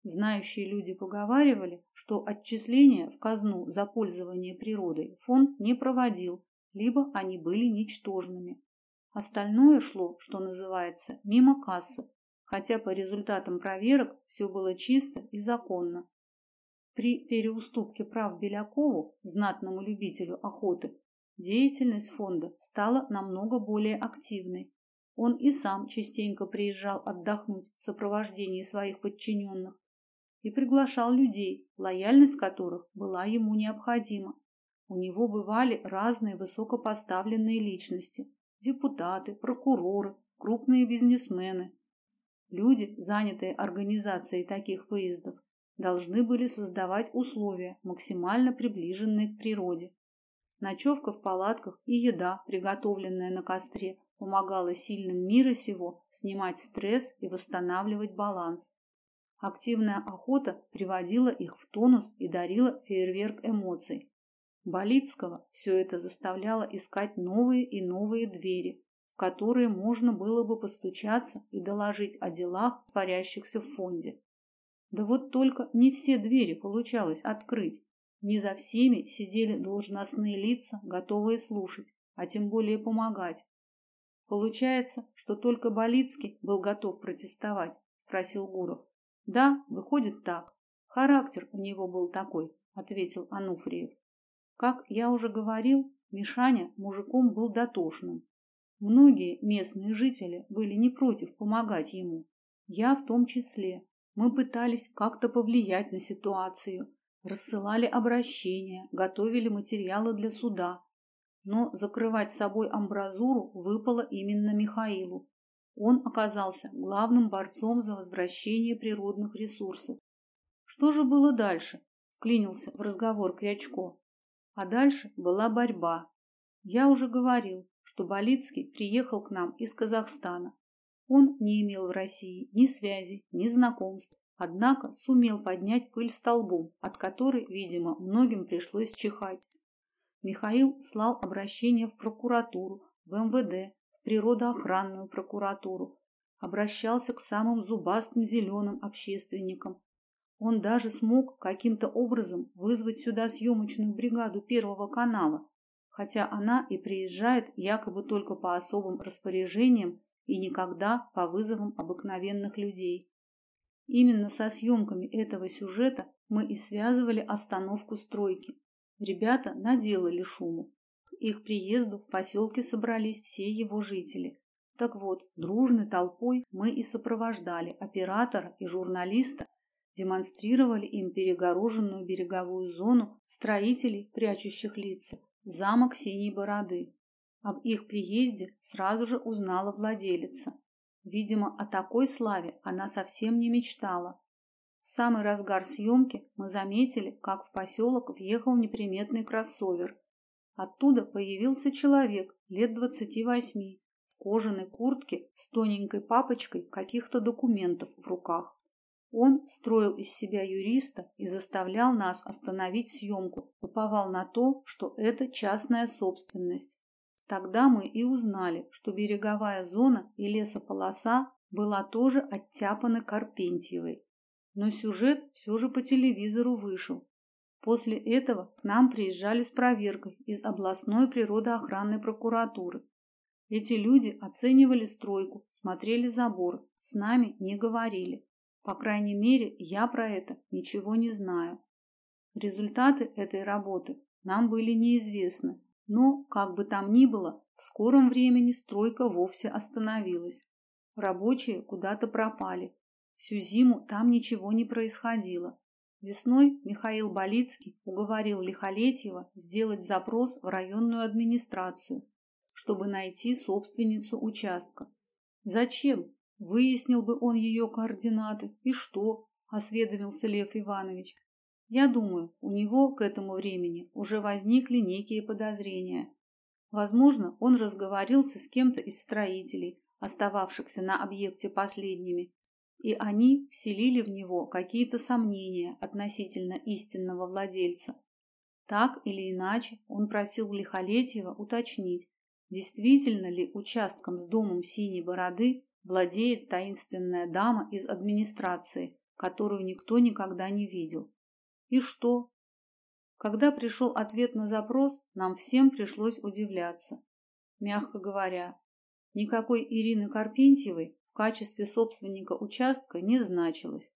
Знающие люди поговаривали, что отчисления в казну за пользование природой фонд не проводил, либо они были ничтожными. Остальное шло, что называется, мимо кассы, хотя по результатам проверок все было чисто и законно. При переуступке прав Белякову, знатному любителю охоты, деятельность фонда стала намного более активной. Он и сам частенько приезжал отдохнуть в сопровождении своих подчиненных и приглашал людей, лояльность которых была ему необходима. У него бывали разные высокопоставленные личности – депутаты, прокуроры, крупные бизнесмены. Люди, занятые организацией таких выездов, должны были создавать условия, максимально приближенные к природе. Ночевка в палатках и еда, приготовленная на костре, помогала сильным мира сего снимать стресс и восстанавливать баланс. Активная охота приводила их в тонус и дарила фейерверк эмоций. Болицкого все это заставляло искать новые и новые двери, в которые можно было бы постучаться и доложить о делах, творящихся в фонде. Да вот только не все двери получалось открыть. Не за всеми сидели должностные лица, готовые слушать, а тем более помогать. Получается, что только Болицкий был готов протестовать, спросил Гуров. Да, выходит так. Характер у него был такой, ответил Ануфриев. Как я уже говорил, Мишаня мужиком был дотошным. Многие местные жители были не против помогать ему. Я в том числе. Мы пытались как-то повлиять на ситуацию, рассылали обращения, готовили материалы для суда. Но закрывать собой амбразуру выпало именно Михаилу. Он оказался главным борцом за возвращение природных ресурсов. Что же было дальше? Вклинился в разговор Крячко. А дальше была борьба. Я уже говорил, что Болицкий приехал к нам из Казахстана. Он не имел в России ни связи, ни знакомств, однако сумел поднять пыль столбом, от которой, видимо, многим пришлось чихать. Михаил слал обращение в прокуратуру, в МВД, природоохранную прокуратуру, обращался к самым зубастым зеленым общественникам, он даже смог каким-то образом вызвать сюда съемочную бригаду Первого канала, хотя она и приезжает якобы только по особым распоряжениям и никогда по вызовам обыкновенных людей. Именно со съемками этого сюжета мы и связывали остановку стройки. Ребята наделали шуму. Их приезду в поселке собрались все его жители. Так вот, дружной толпой мы и сопровождали оператора и журналиста демонстрировали им перегороженную береговую зону строителей, прячущих лица, замок Синей Бороды. Об их приезде сразу же узнала владелица. Видимо, о такой славе она совсем не мечтала. В самый разгар съемки мы заметили, как в поселок въехал неприметный кроссовер. Оттуда появился человек лет двадцати восьми в кожаной куртке с тоненькой папочкой каких-то документов в руках. Он строил из себя юриста и заставлял нас остановить съемку, уповал на то, что это частная собственность. Тогда мы и узнали, что береговая зона и лесополоса была тоже оттяпана Карпентьевой. Но сюжет все же по телевизору вышел. После этого к нам приезжали с проверкой из областной природоохранной прокуратуры. Эти люди оценивали стройку, смотрели забор, с нами не говорили. По крайней мере, я про это ничего не знаю. Результаты этой работы нам были неизвестны, но, как бы там ни было, в скором времени стройка вовсе остановилась. Рабочие куда-то пропали. Всю зиму там ничего не происходило. Весной Михаил Болицкий уговорил Лихолетьева сделать запрос в районную администрацию, чтобы найти собственницу участка. Зачем? Выяснил бы он ее координаты. И что? Осведомился Лев Иванович. Я думаю, у него к этому времени уже возникли некие подозрения. Возможно, он разговорился с кем-то из строителей, остававшихся на объекте последними, и они вселили в него какие-то сомнения относительно истинного владельца. Так или иначе, он просил Лихолетьева уточнить, действительно ли участком с домом Синей Бороды владеет таинственная дама из администрации, которую никто никогда не видел. И что? Когда пришел ответ на запрос, нам всем пришлось удивляться. Мягко говоря, никакой Ирины Карпентьевой в качестве собственника участка не значилось.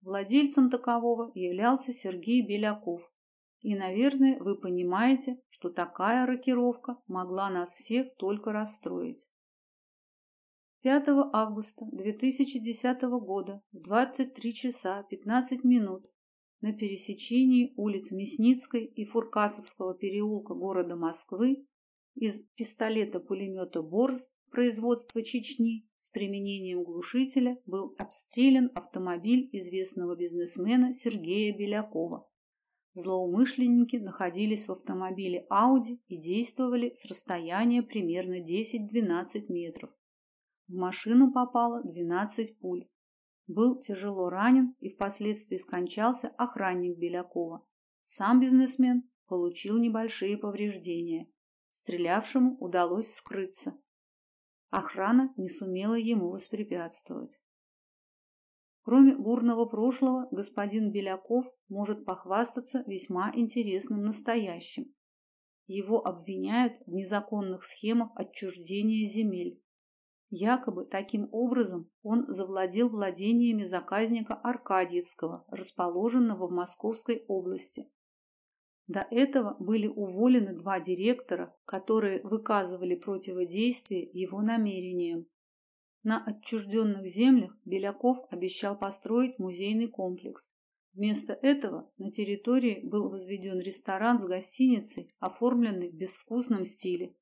Владельцем такового являлся Сергей Беляков. И, наверное, вы понимаете, что такая рокировка могла нас всех только расстроить. 5 августа 2010 года в 23 часа 15 минут на пересечении улиц Мясницкой и Фуркасовского переулка города Москвы из пистолета-пулемета «Борз» производства Чечни с применением глушителя был обстрелян автомобиль известного бизнесмена Сергея Белякова. Злоумышленники находились в автомобиле Ауди и действовали с расстояния примерно 10-12 метров. В машину попало 12 пуль. Был тяжело ранен и впоследствии скончался охранник Белякова. Сам бизнесмен получил небольшие повреждения. Стрелявшему удалось скрыться. Охрана не сумела ему воспрепятствовать. Кроме бурного прошлого, господин Беляков может похвастаться весьма интересным настоящим. Его обвиняют в незаконных схемах отчуждения земель. Якобы таким образом он завладел владениями заказника Аркадьевского, расположенного в Московской области. До этого были уволены два директора, которые выказывали противодействие его намерениям. На отчужденных землях Беляков обещал построить музейный комплекс. Вместо этого на территории был возведен ресторан с гостиницей, оформленный в безвкусном стиле,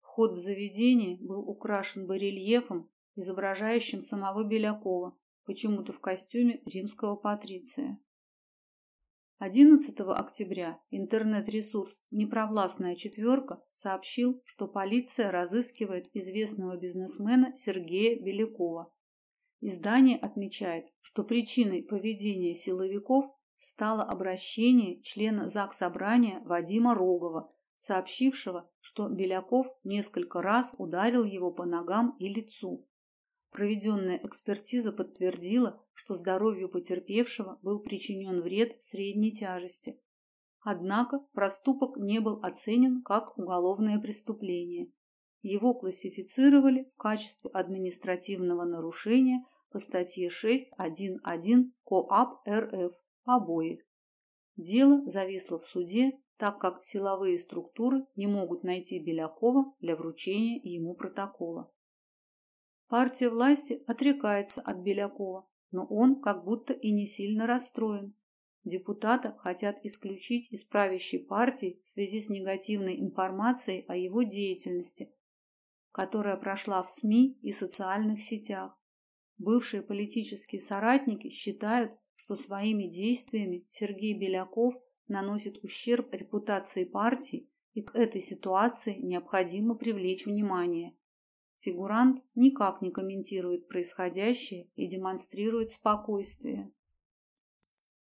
Вход в заведение был украшен барельефом, изображающим самого Белякова, почему-то в костюме римского патриция. 11 октября интернет-ресурс «Непровластная четверка» сообщил, что полиция разыскивает известного бизнесмена Сергея Белякова. Издание отмечает, что причиной поведения силовиков стало обращение члена ЗАГС Собрания Вадима Рогова сообщившего, что Беляков несколько раз ударил его по ногам и лицу. Проведенная экспертиза подтвердила, что здоровью потерпевшего был причинен вред средней тяжести. Однако проступок не был оценен как уголовное преступление. Его классифицировали в качестве административного нарушения по статье 6.1.1 КоАП РФ обои. Дело зависло в суде так как силовые структуры не могут найти Белякова для вручения ему протокола. Партия власти отрекается от Белякова, но он как будто и не сильно расстроен. Депутата хотят исключить из правящей партии в связи с негативной информацией о его деятельности, которая прошла в СМИ и социальных сетях. Бывшие политические соратники считают, что своими действиями Сергей Беляков – наносит ущерб репутации партии, и к этой ситуации необходимо привлечь внимание. Фигурант никак не комментирует происходящее и демонстрирует спокойствие.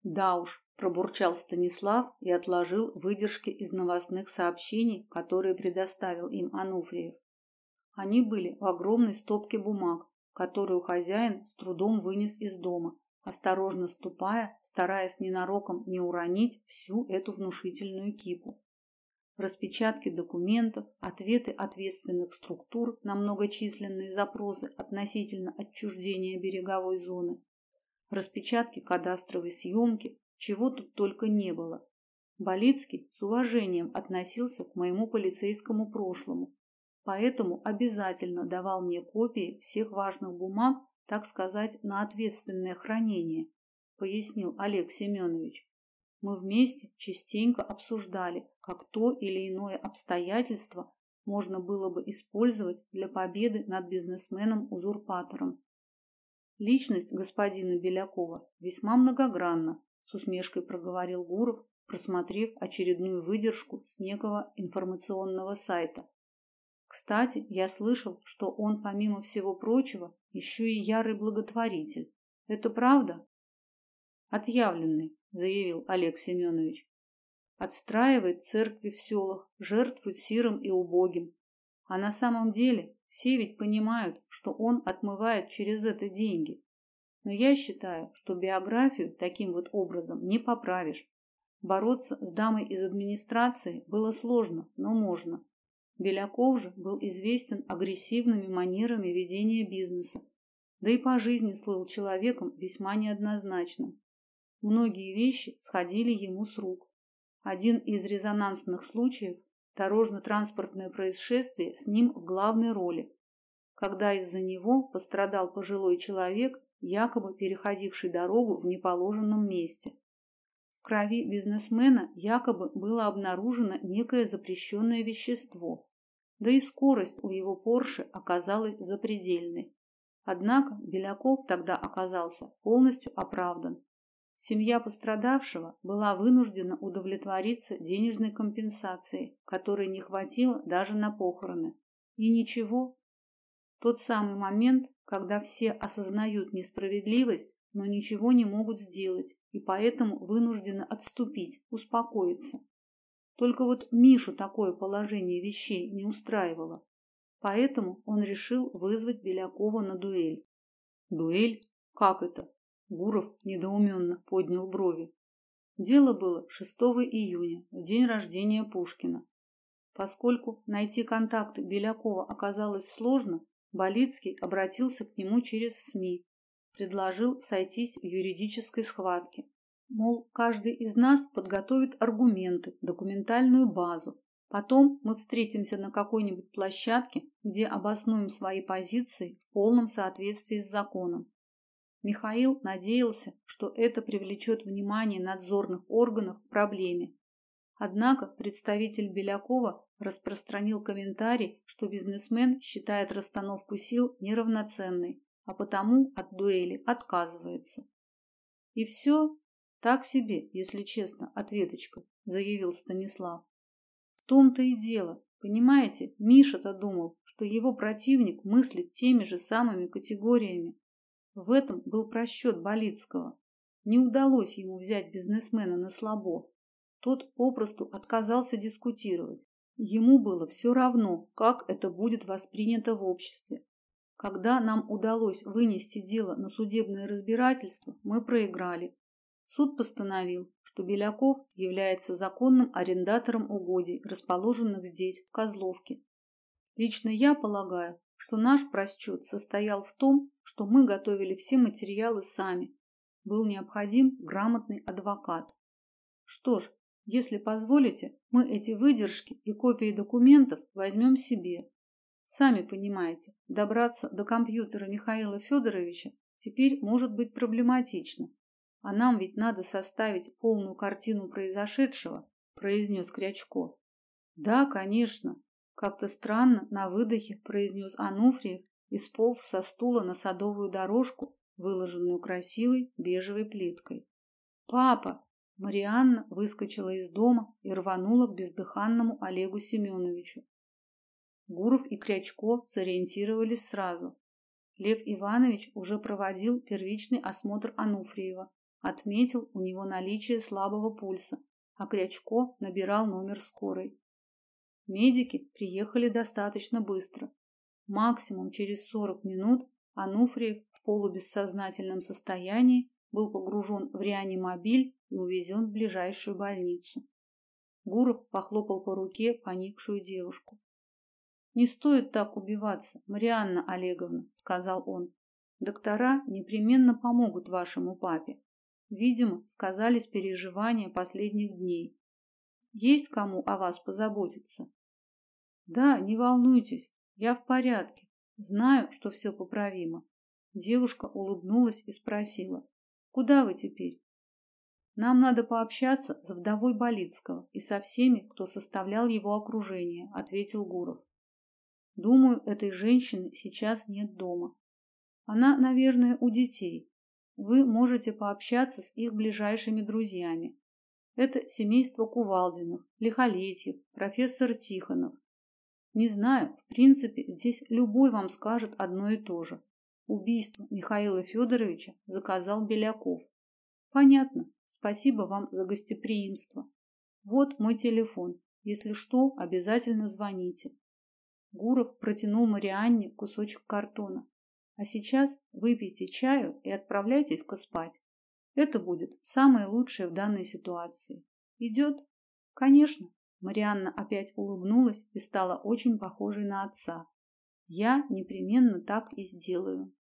Да уж, пробурчал Станислав и отложил выдержки из новостных сообщений, которые предоставил им Ануфриев. Они были в огромной стопке бумаг, которую хозяин с трудом вынес из дома, осторожно ступая, стараясь ненароком не уронить всю эту внушительную кипу. Распечатки документов, ответы ответственных структур на многочисленные запросы относительно отчуждения береговой зоны, распечатки кадастровой съемки, чего тут только не было. Болицкий с уважением относился к моему полицейскому прошлому, поэтому обязательно давал мне копии всех важных бумаг, так сказать, на ответственное хранение, пояснил Олег Семенович. Мы вместе частенько обсуждали, как то или иное обстоятельство можно было бы использовать для победы над бизнесменом-узурпатором. Личность господина Белякова весьма многогранна, с усмешкой проговорил Гуров, просмотрев очередную выдержку с некого информационного сайта. Кстати, я слышал, что он, помимо всего прочего, еще и ярый благотворитель. Это правда? Отъявленный, заявил Олег Семенович. Отстраивает церкви в селах, жертвует сирым и убогим. А на самом деле все ведь понимают, что он отмывает через это деньги. Но я считаю, что биографию таким вот образом не поправишь. Бороться с дамой из администрации было сложно, но можно. Беляков же был известен агрессивными манерами ведения бизнеса, да и по жизни слыл человеком весьма неоднозначным. Многие вещи сходили ему с рук. Один из резонансных случаев дорожно-транспортное происшествие с ним в главной роли, когда из-за него пострадал пожилой человек, якобы переходивший дорогу в неположенном месте. В крови бизнесмена якобы было обнаружено некое запрещенное вещество, да и скорость у его Порше оказалась запредельной. Однако Беляков тогда оказался полностью оправдан. Семья пострадавшего была вынуждена удовлетвориться денежной компенсацией, которой не хватило даже на похороны. И ничего. Тот самый момент, когда все осознают несправедливость, но ничего не могут сделать, и поэтому вынуждены отступить, успокоиться. Только вот Мишу такое положение вещей не устраивало. Поэтому он решил вызвать Белякова на дуэль. Дуэль? Как это? Гуров недоуменно поднял брови. Дело было 6 июня, в день рождения Пушкина. Поскольку найти контакты Белякова оказалось сложно, Болицкий обратился к нему через СМИ, предложил сойтись в юридической схватке. Мол, каждый из нас подготовит аргументы, документальную базу. Потом мы встретимся на какой-нибудь площадке, где обоснуем свои позиции в полном соответствии с законом. Михаил надеялся, что это привлечет внимание надзорных органов к проблеме. Однако представитель Белякова распространил комментарий, что бизнесмен считает расстановку сил неравноценной, а потому от дуэли отказывается. И все так себе, если честно, ответочка, заявил Станислав. В том-то и дело, понимаете, Миша-то думал, что его противник мыслит теми же самыми категориями, в этом был просчет Болицкого. Не удалось ему взять бизнесмена на слабо. Тот попросту отказался дискутировать. Ему было все равно, как это будет воспринято в обществе. Когда нам удалось вынести дело на судебное разбирательство, мы проиграли. Суд постановил, что Беляков является законным арендатором угодий, расположенных здесь, в Козловке. Лично я полагаю, что наш просчет состоял в том, что мы готовили все материалы сами. Был необходим грамотный адвокат. Что ж, если позволите, мы эти выдержки и копии документов возьмем себе. Сами понимаете, добраться до компьютера Михаила Федоровича теперь может быть проблематично. А нам ведь надо составить полную картину произошедшего, произнес Крячко. Да, конечно, как-то странно на выдохе произнес Ануфриев и сполз со стула на садовую дорожку, выложенную красивой бежевой плиткой. «Папа!» Марианна выскочила из дома и рванула к бездыханному Олегу Семеновичу. Гуров и Крячко сориентировались сразу. Лев Иванович уже проводил первичный осмотр Ануфриева, Отметил у него наличие слабого пульса, а Крячко набирал номер скорой. Медики приехали достаточно быстро. Максимум через 40 минут Ануфриев в полубессознательном состоянии был погружен в реанимобиль и увезен в ближайшую больницу. Гуров похлопал по руке поникшую девушку. «Не стоит так убиваться, Марианна Олеговна», — сказал он. «Доктора непременно помогут вашему папе. Видимо, сказались переживания последних дней. Есть кому о вас позаботиться?» «Да, не волнуйтесь, я в порядке. Знаю, что все поправимо». Девушка улыбнулась и спросила. «Куда вы теперь?» «Нам надо пообщаться с вдовой Болицкого и со всеми, кто составлял его окружение», — ответил Гуров. Думаю, этой женщины сейчас нет дома. Она, наверное, у детей. Вы можете пообщаться с их ближайшими друзьями. Это семейство Кувалдиных, Лихолетьев, профессор Тихонов. Не знаю, в принципе, здесь любой вам скажет одно и то же. Убийство Михаила Федоровича заказал Беляков. Понятно. Спасибо вам за гостеприимство. Вот мой телефон. Если что, обязательно звоните. Гуров протянул Марианне кусочек картона. А сейчас выпейте чаю и отправляйтесь-ка спать. Это будет самое лучшее в данной ситуации. Идет? Конечно. Марианна опять улыбнулась и стала очень похожей на отца. Я непременно так и сделаю.